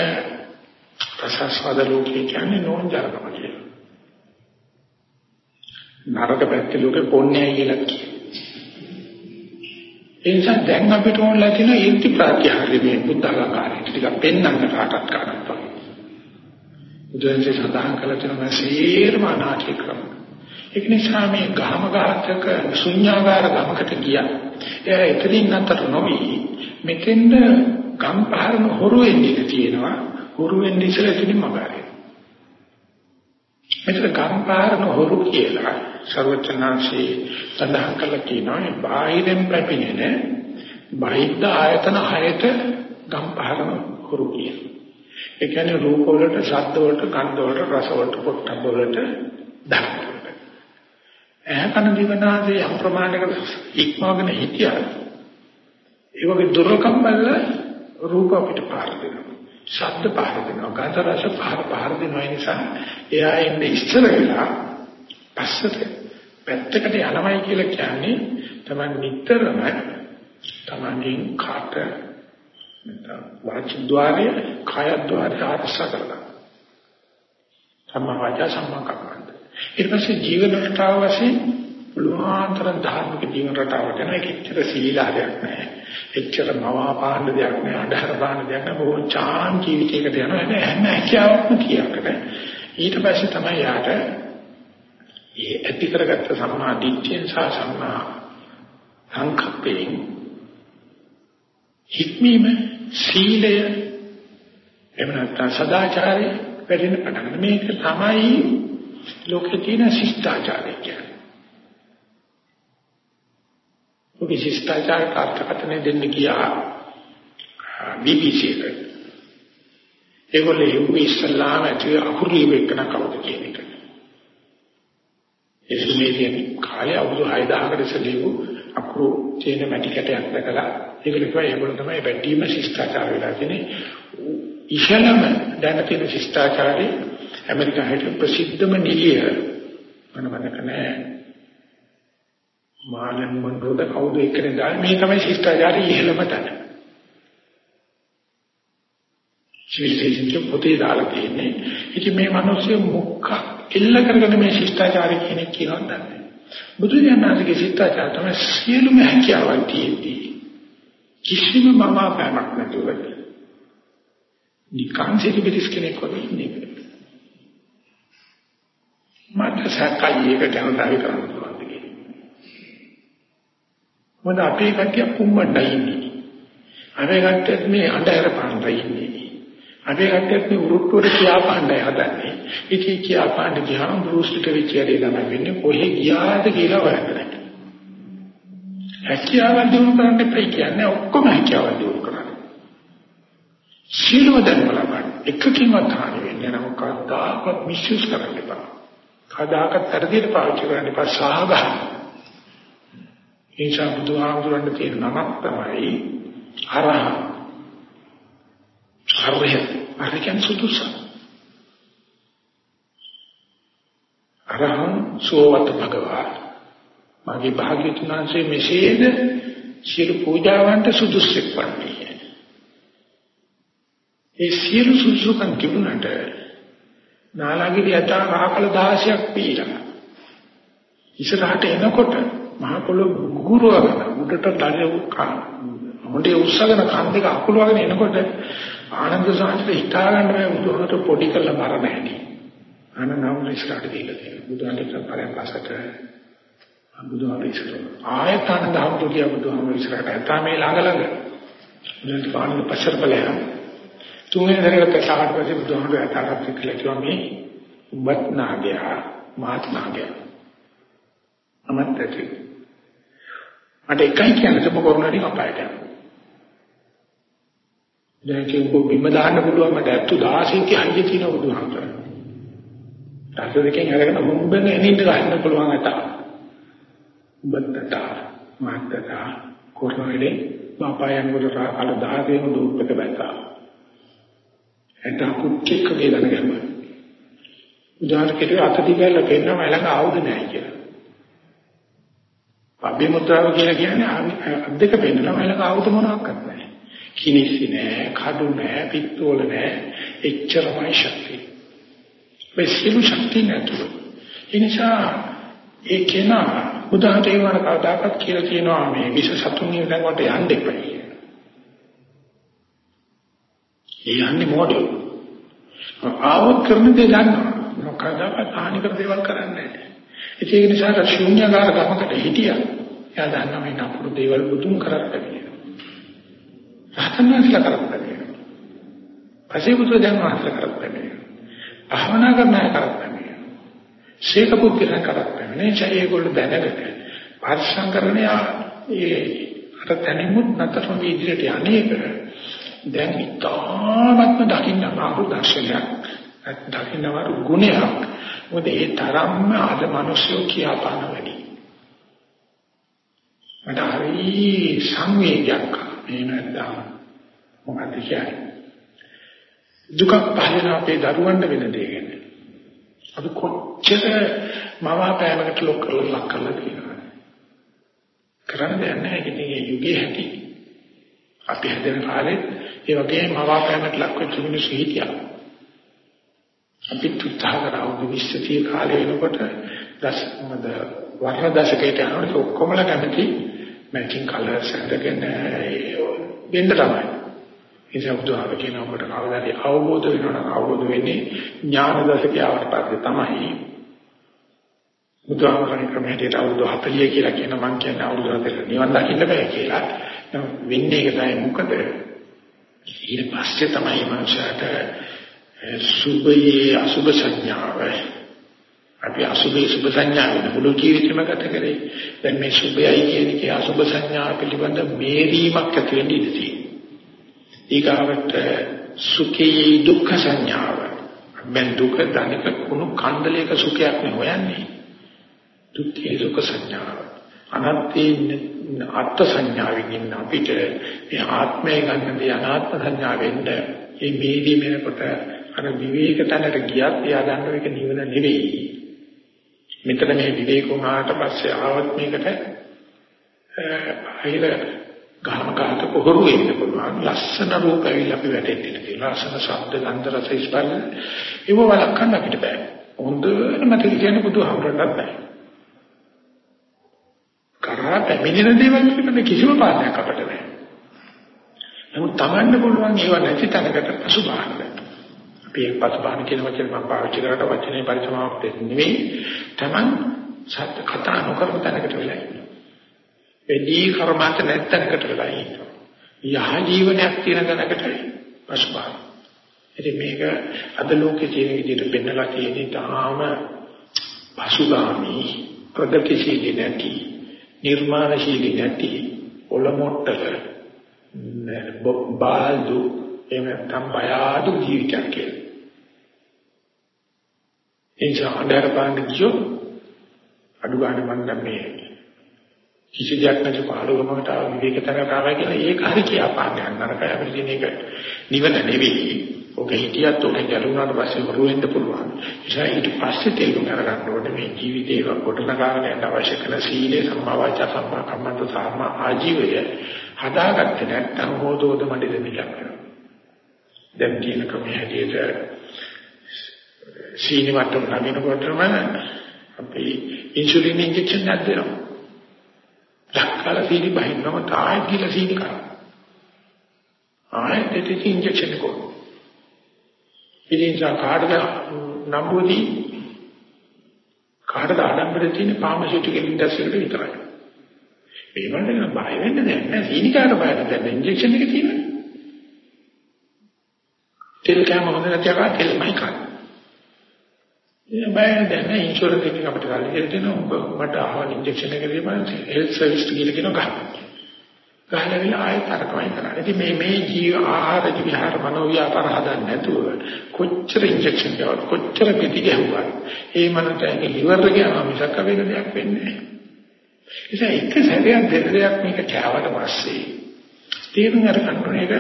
ප්‍රසස්වද ලෝකේ කියන්නේ නෝන්ජල්කම කියලා. නරක පැත්තේ ලෝකේ පොන්නයයි කියලා කියනවා. ඒ නිසා දැන් අපිට ඕනලා තියෙන ඉර්ති ප්‍රත්‍යහාරය මේ බුද්ධඝාකාරයට ටිකක් පෙන්වන්න කාටත් කරනවා. බුදුන්සේ සඳහන් කළ තියෙනවා සීර්ම නාටක ක්‍රම. ඒක නිසා මේ ගහම ගහතක ශුන්‍යාගාර ගමකට ගියා. එයා එතනින් අතර නොවි මෙතෙන්ද ගම් පහරන හොරු වෙන්නේ තියෙනවා. හොරු වෙන්නේ ඉස්සෙල්ලා එතනින් මගාරේ. මෙතන ගම් පහරන හොරු කියලා සර්වචනාංශී සඳහන් කළා කියනවා බාහිරෙන් පැමිණෙන බාහිර ආයතන හයට ගම් පහරන හොරු කියනවා. ඒ කියන්නේ රූප වලට, ශබ්ද වලට, ගන්ධ වලට, රස වලට, පොට්ටබ්බ වලට ධර්ම වලට. ඇහැ කන දිවනාදී යම් ප්‍රමාණයකට ඉක්මවගෙන හිටියා. ඒ වගේ දුර්ලකම් බල්ල රූප අපිට පාර දෙනවා. ශබ්ද පාර දෙනවා. ගන්ධ රස පාර පාර දෙනවා නිසා එයා එන්නේ ඉස්සර වෙලා පස්සට පැත්තකට යනවයි කියලා කියන්නේ තමයි නිතරම තමන්ගෙන් කාට වාචිද්්වාරය කායද්්වාරය ආරක්ෂා කරගන්න. සම්මා වාචා සම්මා කම්මන්ත. ඊට පස්සේ ජීවන රටාව වශයෙන් පුළුවන්තර ධාර්මික ජීවන රටාවට යන එච්චර සීලාදයක් නැහැ. එච්චර මවාපාන්න දෙයක් නැහැ. අඩහර බාන්න දෙයක් නැහැ. බොහෝ චාම් ජීවිතයකට යනවා. හැම හැකියාවක්ම කියකට. ඊට පස්සේ තමයි යාට ඒ ඇති කරගත්ත සම්මා දිට්ඨිය සහ සම්මා සංකප්පයෙන් හික්මීම සීලය එහෙම නැත්නම් සදාචාරය වැඩෙන පටන් මේක තමයි ලෝකේ තියෙන ශිෂ්ටාචාරය කියන්නේ. ඔබ ශිෂ්ටාචාර කාර්යකතනේ දෙන්න ගියා BBC එකට. ඒගොල්ලෝ යුග ඉස්ලාම ඇතුළේ අකුරු ලියවෙන්න කවුද කියන එක. ඒ සුමේරියන් කාලේ අවුරුදු 6000කට ඉස්සෙල්ලා අකුරු තියෙන මැටි කැටයක් දැකලා ඒක ලිපුවා ඒගොල්ලෝ තමයි වැඩිම ශිෂ්ටාචාර වෙලා තියෙන්නේ. ඉහළම දැන තියෙන ශිෂ්ටාචාරي ඇමරිකාවේ ප්‍රසිද්ධම නිලිය මම මතක නැහැ. මාලන් මොන්රෝද කවුද එක්කනේ දාන්නේ මේ තමයි ශිෂ්ටාචාරي ඉහළම තැන. සිවිලයිසේෂන් එක පොතේ දාලා තියෙන්නේ. ඉතින් මේ මිනිස්සු මුක්ක එල්ල කරගෙන මේ ශිෂ්ටාචාරය කෙනෙක් කියනවා දන්නේ. බුදු දඥානගේ ශිෂ්ටාචාර තමයි සියලුම හැකියාවන් තියෙන්නේ. කිසිම මමාපෑමක් නැතුව නිකන් සිටිබිස් කෙනෙක් වගේ ඉන්නේ. මට සැකයි එක ගැන දාවි කරන්න පුළුවන් දෙයක්. මොකද අපේ කට්ටිය කුම්බණ්ඩයි ඉන්නේ. අපේ කට්ටියත් මේ අnder පාන්දයි ඉන්නේ. අපේ කට්ටියත් මේ උරුට්ටුවට කියා පාණ්ඩයි හදන්නේ. ඉතින් කියා පාණ්ඩ ගියාම බෲස්ලිට විචාරේ ළමයි වෙන්නේ කොහෙ ගියාද කියලා හොයන්න. හැකියාවල් දිනු කරන්න එපයි කියන්නේ ඔක්කොම හැකියාවල් දිනු කරන්න. සීලව ධර්ම ලබන්න එකකින්වත් හානි වෙන්නේ නැහැ. කවදාකවත් මිස්යුස් කරන්න එපා. කවදාකවත් තරදියට පාවිච්චි කරන්න එපා සාගහන. ඒචා බුදුහාමුදුරන්ට තියෙන නමක් තමයි අරහ. අරහ. අරකන් සුදුස. අරහං සෝවත භගවා මගේ භාග්‍යතුන් වහන්සේ මෙසේද සියලු පූජාවන්ට සුදුස්සෙක් වන්නේ. ඒ සියලු සුසුකම් තිබුණට නාලාගිරිය යතා රාකල 16ක් පීලා. ඉස්සරහට එනකොට මහ පොළොව ගුරුවගෙන උඩට දඩ උකා. මොඩේ උස්සගෙන කන් දෙක අකුලවගෙන එනකොට ආනන්ද සාහිත්‍ය හිතා ගන්න බෑ බුදුහට පොඩි කරලා මරණ හැටි. අනනම් ඉස්සරහට දීලා තියෙනවා. බුදුහන්ට පරයන් පසට බුදුහාම ඉස්සර ආයතන දහම් කිය බුදුහාම ඉස්සරට ඇතා මේ ළඟ ළඟ. මුලින්ම පාන්න පස්සර බලයන් තුන්වෙනි දරකට සාහට පස්සේ බුදුහාම ඇතාට කියලා කිව්වා මේ උඹත් නාගයා මාත් නාගයා. අමත්තටි මට එකයි කියන්න තිබු කොරෝනාදී අපායට යනවා. දැන් කියපො බිම දාන්න පුළුවන් මට 16 කියන්නේ තියෙන බුදුහාමර. ඊට දෙකෙන් අරගෙන හොම්බෙන් එනින්න ගන්න පුළුවන් අත. බත්තට මාත්තට කොරෝනේ බාපයන් වල කාල 10 දුප්පත බැලුවා. එතන කුච්චෙක් කියලා ගන්න. උදාහරණයකට අත දිගල්ල පෙන්නම ළඟ ආවුද නැහැ කියලා. අභිමුද්‍රාව කියලා කියන්නේ අද්දක පෙන්නම ළඟ ආවුද මොනවාක්වත් නැහැ. කිනිසි නෑ, කඩු නෑ, පිත්තෝල නෑ. එච්චරමයි ශක්තිය. මේ සියලු ශක්තිය නැතුව. ඒ නිසා ඒ කෙනා උදාහරණයක් වන කවදාකවත් කියලා කියනවා මේ විස සතුන් නියුදන් වට යන්න එපා කියලා. ඒ යන්නේ මොඩල්. ආවොත් කරන දේ දන්නවා. මොකදාවත් හානි කර දේවල් කරන්නේ නැහැ. ඒක නිසා ශූන්‍යකාර ගමකට හිටියා. එයා දන්නා මේ නපුරු දේවල් බුදුන් කරන්නේ රහතන් වහන්සේලා කරන්නේ. පසේබුදු දැන් වහන්සේලා කරන්නේ. භාවනා කරන අය කරන්නේ. ශේක පුද්ගලයන් කරන්නේ. නේ ඒගොල්ලෝ දැනගට පරිසංකරණය ඒ අර තනිමුත් නැතරම ඉදිරියට යන්නේක දැන් ඉතාමත්ම දකින්න අමාරු දර්ශනයක් දකින්නවරු ගුණයක් මොකද ඒ තරම්ම අද මිනිස්සු කියාපාන වැඩි මට හරි සංවේගයක් මේ නැත්නම් මොකක්ද කියන්නේ? දුක පහළන අපේ දරුවන්ට වෙන දේ ගැන. අපි කොච්චර මවාපෑමකට ලොක් කරලා ලක් කරලා තියෙනවද? කරන්න දෙයක් නැහැ. ඉතින් මේ යුගයේ හැටි. අපි හැදෙන කාලේ ඒ වගේ මවාපෑමකට ලක් වෙච්ච මිනිස්සු හිටියා. අපි තුත්තා කරා උදවිස්සතිය කාලේ වෙනකොට දශමද වර්ණ දශකයට යනකොට ඔක්කොමලා කැමති මැචින් කලර්ස් හදගෙන වෙන්න තමයි. ඒක බුදුහාම කියන ඔබට කවදාද අවබෝධ වෙනවා අවබෝධ වෙන්නේ ඥාන දශකයට පස්සේ තමයි. බුදුහාමරණ ක්‍රමයට අවුරුදු 40 කියලා කියන මං කියන්නේ අවුරුදු 40 නිවන් දකින්න බෑ කියලා. වෙන්නේ ඒක තමයි මොකද? ඊට පස්සේ තමයි මනුෂයාට සුභයේ අසුභ සංඥාව අපි අසුභේ සුභ සංඥා වෙන මුළු ජීවිතේම ගත කරේ. දැන් මේ සුභයයි කියන එකේ අසුභ සංඥා පිළිබඳ මේරීමක් ඇති වෙන්න ඉඩ තියෙනවා. ඊගාවට සුඛේ දුක්ඛ සංඥාව. මෙන් දුක දනික කුණු කන්දලයක සුඛයක් නෙ හොයන්නේ. දුක්ඛේ දුක්ඛ සංඥාව. අනත්තේ අත්ත් සංඥාවෙන් ඉන්න අපිට මේ ආත්මය ගන්න දේ අනාත්ම සංඥාවෙන්න මේ මේදී වෙනකොට අර විවේක තැනට ගියත් එයා දන්නව එක නිවන නෙවෙයි. මෙතන මේ විවේක වුණාට පස්සේ ආවත් මේකට අහිර ගහම ගහක පොහොරු වෙන්න පුළුවන්. ලස්සන රූප ඇවිල්ලා අපි වැටෙන්න තියෙනවා. ලස්සන ශබ්ද ගන්ධ රස ස්පර්ශ. ඒව වළක්වන්න අපිට බෑ. හොඳට මතක තියාගන්න බුදුහාමුදුරන්ට බෑ. කරා පැමිණෙන දේවල් පිළිබඳ කිසිම පාඩයක් අපිට නැහැ නමුත් තමන්න පුළුවන් ඒව නැති තැනකට පසුබාහන්න අපි පසුබාහන කියන වචනේ මම පාවිච්චි කරලා වචනේ පරිසමාප්ත නෙවෙයි Taman සත්‍ය කතා නොකරපු තැනකට වෙලා ඉන්නවා. එදී කර්මාන්ත නැත්තනකට වෙලා ඉන්නවා. යහ ජීවනයක් තියෙන තැනකට පසුබාහන. ඉතින් මේක අද ලෝකයේ තියෙන විදිහට පෙන්නලා තියෙන්නේ තාම පසුගාමි ප්‍රගතිශීලී නැති නිර්මාණශීලී නැති ඔලොමොට්ටල බාල්දු එහෙම නැත්නම් බය අඩු ජීවිතයක් කියලා. ඒ නිසා අnder පාන්න කියොත් අඩු ගන්න මම මේ කිසි දෙයක් නැති පාළුවකට ආව විවේකතරකට ආවා කියලා ඒක හරි කියාපාන්න යන්නරකයි අපිට තියෙන එක නිවන නෙවෙයි. ඔක හිතියත් ඔක ගැලුණාට පස්සේ වරුවෙන්න පුළුවන්. ඒ නිසා ඊට පස්සේ තේරුම් ගන්න ඕනේ මේ ජීවිතේ කොටනගාගෙන අවශ්‍ය කරන සීලය සම්මාවාචා සම්මා කම්මන්ත සම්මා ආජීවය හදාගත්තේ නැත්නම් හොදෝද මඩේ දෙමිලක් කරනවා. දැන් කියන ක්‍රමයේ හැටියට සීනි මට්ටම නගිනකොටම අපි ඉන්සුලින් ඉන්ජෙක්ෂන් එකක් දෙනවා. ලක්කල සීනි බහින්නම තායි කියලා සීනි කරා. ආයෙත් දෙති ඉන්ජෙක්ෂන් එක. ඉතින් කාටද නම්බුදී කාටද ආඩම්බර තියෙන ෆාමසිටිකල් ඉන්ඩස්ට්‍රි එකට විතරයි. මේ වගේ බය වෙන්න දෙයක් නෑ. සීනිකාට බය නැත්නම් ඉන්ජෙක්ෂන් එක තියෙනවා. තෙල් කෑම හොඳ නැතිව තෙල්මයි කන්නේ. ඒ බය දැන් නෑ ඉන්ෂුරන්ස් එකකින් අපිට ගන්න දෙන්න ඔබ මට ආව ඉන්ජෙක්ෂන් එක දීපන් හෙල්ත් සර්විස් කියලා කියන ගන්න. ගහලා විල ආයෙත් අරකමයි කරන්නේ. ඉතින් මේ මේ ජීව ආහාර විහාර මනෝ ව්‍යාපාර හදන්න නැතුව කොච්චර ඉන්ජෙක්ෂන් ගාවත් කොච්චර පිටි ගැහුවා. ඒ මනසට ලිවර් එක යනවා මිසක් වෙන දෙයක් වෙන්නේ නැහැ. නිසා එක සැරයක් දෙකක් මේක කෑවට පස්සේ තේරුම් අරගන්න ඕනේ ඒක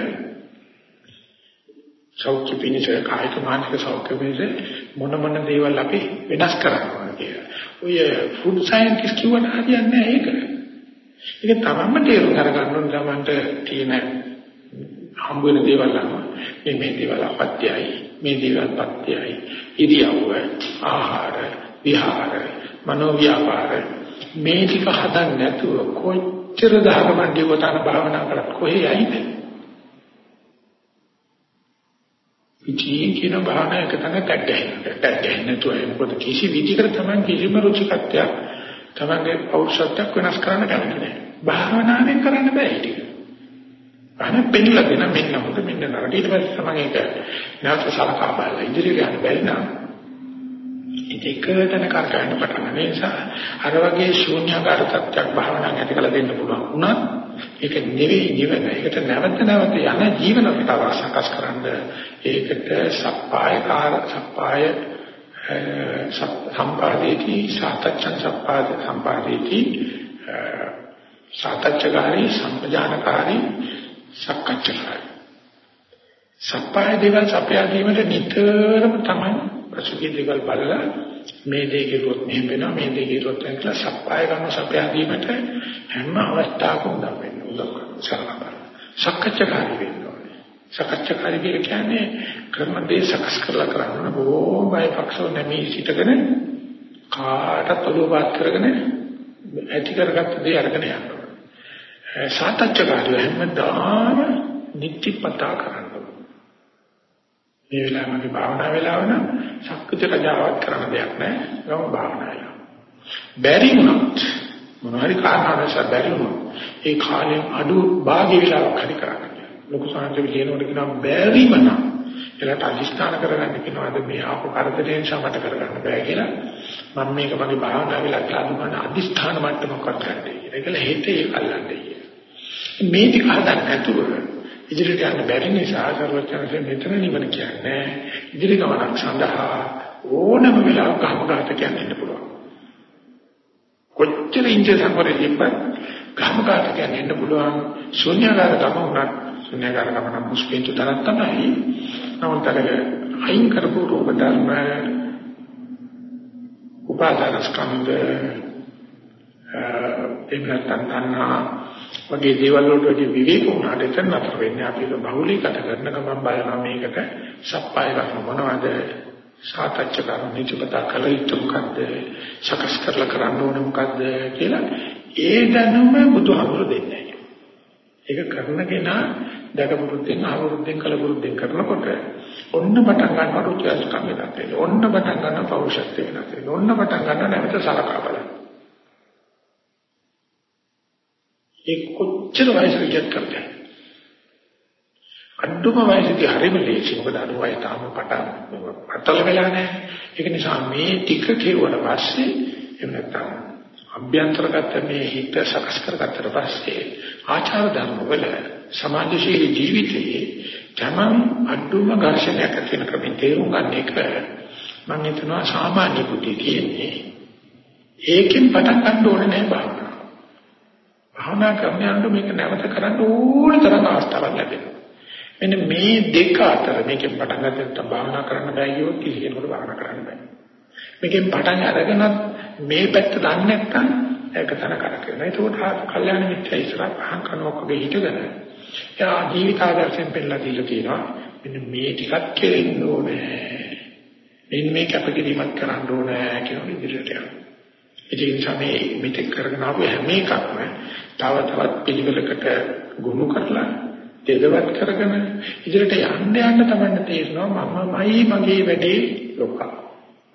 සෞඛ්‍ය පිණිස කායික මානසික සෞඛ්‍ය පිණිස මොන මොන දේවල් අපි වෙනස් කරනවා කියලා. ඔය ෆුඩ් සයන්ටිස්ට් කියවන හරියන්නේ නැහැ ඒක. ඒක තමන්ම තේරුම් අරගන්න ඕන තමන්ට තියෙන හම්බ වෙන දේවල් අනුව මේ මේ දේවල් අපත්‍යයි මේ දේවල් පත්‍යයි ඉරියව්ව ආහාර විහාර මනෝ ව්‍යාපාර මේ ටික හදන්න නැතුව කොච්චර දහකමණ්ඩිය වතන භාවනා කරත් කොහේ යයිද ඉතින් කියන භාවනා එක තැන ටැග් ගහනවා ටැග් ගහන්න නැතුව මොකද කිසි විදිහකට තමයි කිසිම රුචිකත්වයක් තමන්ගේ පෞරුෂත්වයක් වෙනස් කරන්න කැමති නැහැ. භාවනාවෙන් කරන්න බෑ ඒක අන පෙන්නලා දෙන මෙන්න මොකද මෙන්න නරක. ඊට පස්සේ තමයි ඒක නැවත සලකා බලලා ඉදිරියට යන්න බැරි නම් ඒකටන කරකවන්න පටන් ගන්න නිසා අර වගේ ශූන්‍යකාර තත්ත්වයක් භාවනාවක් ඇති කළ දෙන්න පුළුවන් වුණත් ඒක නෙවෙයි ජීවන. ඒකට නැවත නැවත යන ජීවන රටාව සකස් කරන්න ඒකට සප්පායකාර සප්පාය සම්පාදේති සාතච්ඡන් සම්පාද සම්පාදේති සාතච්ඡකාරී සම්පජානකාරී සක්කච්ඡකාරී සප්පාය දේවල් සපයා දීමට නිතරම තමයි පසුගිය දේවල් බලලා මේ දේ කෙරුවොත් මෙහෙම වෙනවා මේ දේ කෙරුවොත් එහෙම කියලා සප්පාය කරන සපයා දීමට හැම අවස්ථාවකම උදව් වෙනවා උදව් කරනවා. සක්කච්ඡාකාරී වෙනවා සක්කච්ඡාකාරී කියන්නේ කරන දේ සකස් කරලා කරන්න බොහොම බයපක්ෂව නැමී සිටගෙන කාටත් ඔලුවපත් කරගෙන ඇති කරගත්ත දේ අරගෙන යනවා සාතච්ඡාකාරී හැමදාම නිත්‍යපතා කරන්න. මේ වෙලාවේ මගේ භාවනා වෙලාව නම් ශක්තිය රජාවක් කරන දෙයක් නෑ. ගම භාවනාවයි. බැරි වුණොත් මොන හරි කාරණාවක් බැරි වුණොත් ඒ කාලෙන් අඩු භාගය වෙලාවක් හරි කරන්න. ලොකු සංහතේ කියනකොට කියනවා බැරිම නම් එලට අදිස්ථාන කරගන්න කියනවාද මේ ආපු කරදරයෙන් සමත කරගන්න බෑ කියලා මම මේක මගේ භාවනා වෙලා ගන්න මන අදිස්ථාන මට්ටමකට ගන්නයි. ඒකල හිතේ අල්ලන්නේ. මේ ටික හදන්න නැතුව ඉදිරියට යන්න බැරි නිසා සර්වඥාන්සේ මෙතන නිවන කියන්නේ ඉදිරි ගමනක් සඳහා ඕනම වෙලාවක ගහමගත කියන්න පුළුවන්. කොච්චර ඉන්දිය සංවරයෙන් ගහමගත කියන්න පුළුවන් ශුන්‍යකාර ගම උනත් ශුන්‍යකාර ගම නම් මුස්කේතු තරක් තමයි. නමුත් අර අයින් කරපු රූප ධර්ම උපාදාන ස්කන්ධ එහෙම නැත්නම් තණ්හා වගේ දේවල් වලට වැඩි විවේක වුණාට එතන නතර වෙන්නේ අපි බහුලීගත කරන ගමන් බලනවා මේකට සප්පාය කරන මොනවද? සාකච්ඡ කරන නිචපත කල යුතු මොකද්ද? සකස් කරලා කරන්න ඕන මොකද්ද කියලා ඒ දැනුම බුදුහාමුදුරු දෙන්නේ ඒක කරන කෙනා දකපුරුද්දෙන් ආවුරුද්දෙන් කලපුරුද්දෙන් කරනකොට ඔන්න පටන් ගන්නවා රුචියස්කම් වෙනත් වෙනවා. ඔන්න පටන් ගන්නවා පෞරුෂත්ව වෙනත් වෙනවා. ඔන්න පටන් ගන්නවා නැවත සලකා බලන්න ඒ කොච්චර වයසට ගියත් කරන්නේ. අඩුම වයසේදී හරිම ලේසි මොකද අඩු වයස තාම පටන් පටල වෙලා නැහැ. ඒක නිසා මේ ටික කෙරුවට පස්සේ එහෙම නැත්නම් අභ්‍යන්තරගත මේ හිත සකස් කරගත්තට පස්සේ ආචාර ධර්ම වල සමාජශීලී ජීවිතයේ තමන් අඩුම ඝර්ෂණයක් ඇති වෙන ක්‍රමෙන් තේරුම් ගන්න එක මම හිතනවා සාමාන්‍ය බුද්ධිය කියන්නේ ඒකෙන් පටන් ගන්න ඕනේ නැහැ බාහිර භාවනා කරනකොට මේක නැවත කරන්න ඕන තරම් අවස්ථාවක් ලැබෙනවා. මෙන්න මේ දෙක අතර මේකෙන් පටන් ගන්නත් භාවනා කරන්න බෑ කියොත් කිසියෙකුට භාවනා කරන්න බෑ. මේකෙන් පටන් අරගෙනත් මේ පැත්ත දන්නේ නැත්නම් ඒක තන කරකෙනවා. ඒකට කල්යාණ මිත්‍ය ඉස්සරහ පහන් කරනකොට වගේ හිතගෙන එයා ජීවිතාදර්ශයෙන් පෙන්නලා දීලා කියනවා මෙන්න මේ ටිකක් කෙරෙන්න ඕනේ. මෙන්න මේ කැපකිරීමක් කරන්න ඕනේ කියන විදිහට යනවා. ඒ නිසා මේ මෙතෙක් කරගෙන ආපු හැම එකක්ම තව තවත් පිළිවෙලකට ගොනු කරලා දෙදවත් කරගෙන ඉදිරියට යන්න යන්න තමයි තේරෙනවා මමමයි මගේ වැඩේ ලොකා.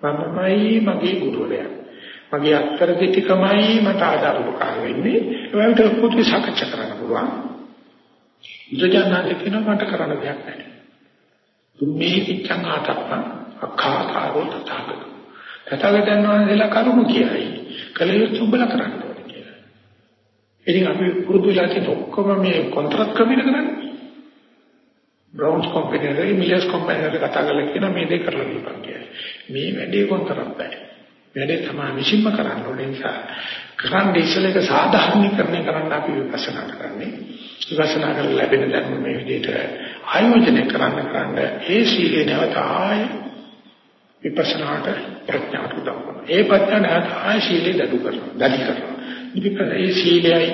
මමමයි මගේ ගුරුවරයා. මගේ අත්තරදි ටිකමයි මට ආදාර උපකාර වෙන්නේ. ඒවට පොදු සාකච්ඡා කරන්න පුළුවන්. බුදුජානනාථ කියනවා මට කරන්න දෙයක් නැහැ. තුම්මේ පිටං ආතප්පං අඛාකාරෝ තථාගත. තථාගතයන් වහන්සේලා කරුණු කියයි. කලියුත් උඹල කරන්න ඕනේ කියලා ඉතින් අපි පුරුදු යටි ඔක්කොම මේ කොන්ත්‍රාත් ක්‍රමයක කරන්නේ බ්‍රවුන්ස් කම්පැනි එකේ මිලර්ස් කම්පැනි එකේ කතා කරලා කියන මේ දේ කරලා දීපන් කියලා. මේ වැඩේ කොන්තරම් බෑ. වැඩේ තමයි විශ්ීම කරන්න ඕනේ නිසා කරන්නේ ඉස්සෙල්ලා සාධාරණීකරණය කරන්න අපි විපස්සනා කරන්නේ. විපස්සනා කරලා ලැබෙන ධර්ම මේ විදිහට ආයෝජනය කරන්න කරන්න ඒ සීලේ නැවත ආය විපස්සනාට ප්‍රඥාට උදව් කරනවා. ඒ ප්‍රඥා නැවත ආය සීලේ දඩු කරනවා. දඩි කරනවා. ඉතින් ඒ සීලයයි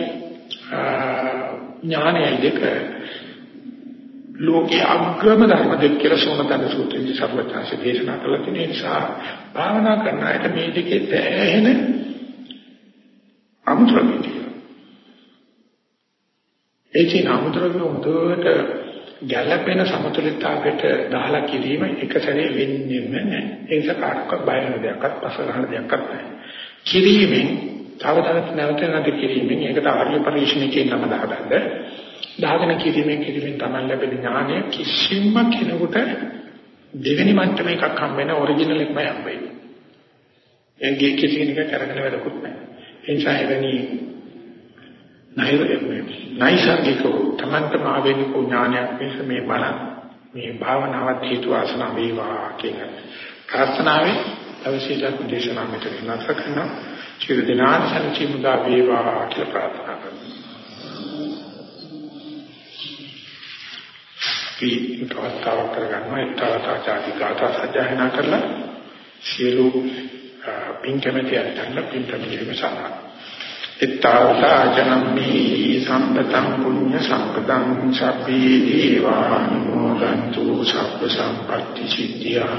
ඥානයයි දෙක ලෝකයේ අග්‍රම ධර්ම දෙක කියලා සෝමතන සූත්‍රයේ සර්වඥාන්සේ දේශනා කළා තියෙන නිසා භාවනා කරන අයට මේ දෙකේ තැහෙන අමුද්‍රව්‍ය ඒ කියන අමුද්‍රව්‍ය උදේට ගැළපෙන සමතුලිතතාවයට දාලා කිරීම එක සැරේ වෙන්නේම නැහැ. ඒ නිසා කාටවත් බය වෙන දෙයක්වත් පසලහන දෙයක්වත් නැහැ. කිරීමෙන් තව තවත් නැවත නැවත කිරීමෙන් ඒකට ආර්ය පරිශ්‍රණයකින් නම දාගන්න දාගෙන කිරීමෙන් කිරීමෙන් තමයි ලැබෙන ඥානය කිසිම කෙනෙකුට දෙවෙනි මට්ටම එකක් හම්බ වෙන ඔරිජිනල් එකම හම්බ වෙන්නේ. එංගේ කිසි කෙනෙක් කරගෙන වැඩකුත් නැහැ. ඒ නිසා එවැනි නයිසර්ගික තමන්ටම ආවේනික ඥානයක් මිස මේ බලන්න මේ භාවනාවත් හේතු ආසන වේවා කියන ප්‍රාර්ථනාවෙන් අවශ්‍යතාව දේශනා මෙතන නතර කරනවා. චිර දිනාන සංචි මුදා වේවා කියලා ප්‍රාර්ථනා කරනවා. අපි තවස්තාවක් කරගන්නවා ඒතාවතාචාති ගාථා සජ්ජායනා කරලා සියලු පින් කැමැති අයටන්න පින් කැමැතිම සඳහා ඒතාවතාචනම්මි සම්පතං පුඤ්ඤ සම්පතං සබ්බී දීවානුමෝදන්තු සබ්බ සම්පත්‍ති සිද්ධියා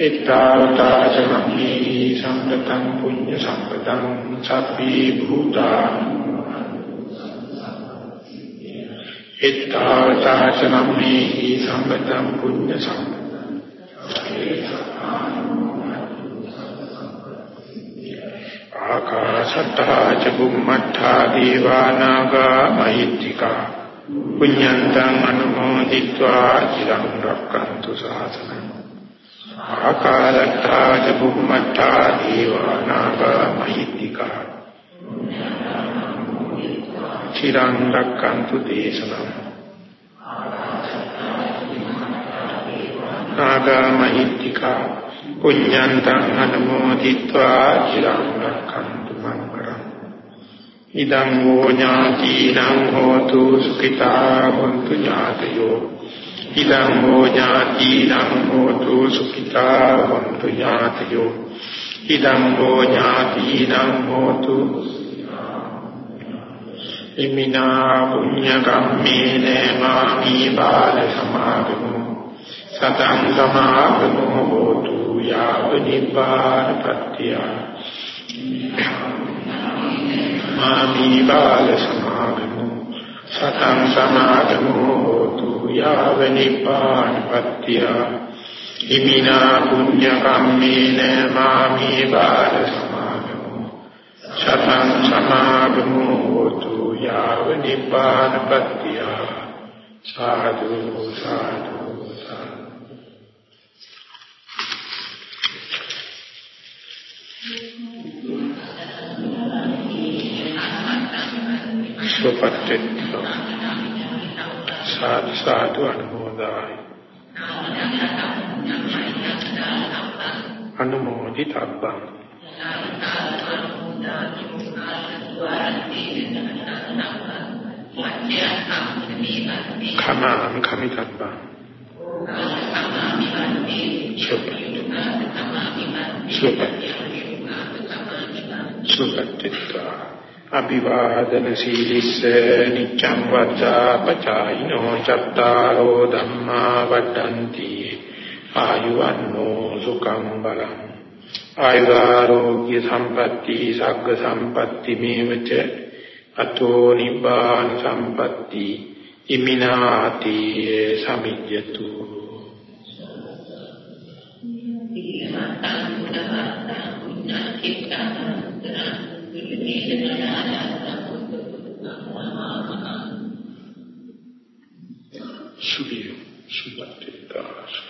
ඒතාවතාචනම්මි සම්පතං පුඤ්ඤ සම්පතං සබ්බී භූතානුමෝදන්තු එත්තාවතාචනම්මේහි සම්පතං පුඤ්ඤ සම්පතං ආකාශත්තා ච බුම්මත්තා දීවානාගා මහිත්‍තිකා පුඤ්ඤන්තං අනුමෝදිत्वा චිරං රක්칸තු සාසනං ආකාශත්තා ච බුම්මත්තා දීවානාගා මහිත්‍තිකා චිරං රක්칸තු දේශනං ආගා මහිත්‍තිකා පුඤ්ඤන්තං අනුමෝදිत्वा චිරං රක්칸තු මං පරං ඉදං වූ ඥාතිනං හෝතු සුඛිතා හොන්තු ඥාතයෝ. ඉදං වූ ඥාතිනං හෝතු සුඛිතා හොන්තු ඥාතයෝ. ඉදං වූ ඥාතිනං හෝතු ඉමිනා පුඤ්ඤ කම්මේන මාමි බාල සමාගමු. සතං සමාගමු හෝතු යාව නිපාන පත්‍ය. මාමි බාල සමාගමු සතං සමාගමු හෝතු යාව නිපාන පත්‍ය ඉමිනා පුඤ්ඤ කම්මේන මාමි බාල සමාගමු සතං සමාගමු හෝතු යාව නිපානපත්තිය සාදු සාදු. සුපත්තිත සාදු සාදු අනුමෝදායි අනුමෝදිතබ්බං. කමාමි කමිතබ්බා. සුප සුප සුපත්තිත්වා අභිවාදන සීලිස්ස නිච්ඡං වද්දා පචායිනෝ චත්තාරෝ ධම්මා වඩ්ඩಂತಿ ආයුවන්නෝ සුඛං බලං ආයුරාෝග්‍ය සම්පatti සග්ග සම්පatti මේවච අතෝ නිබ්බාන සම්පatti ඉමිනාති සමිජ්ජතු Thank you. සුභිය සුභත්‍රේ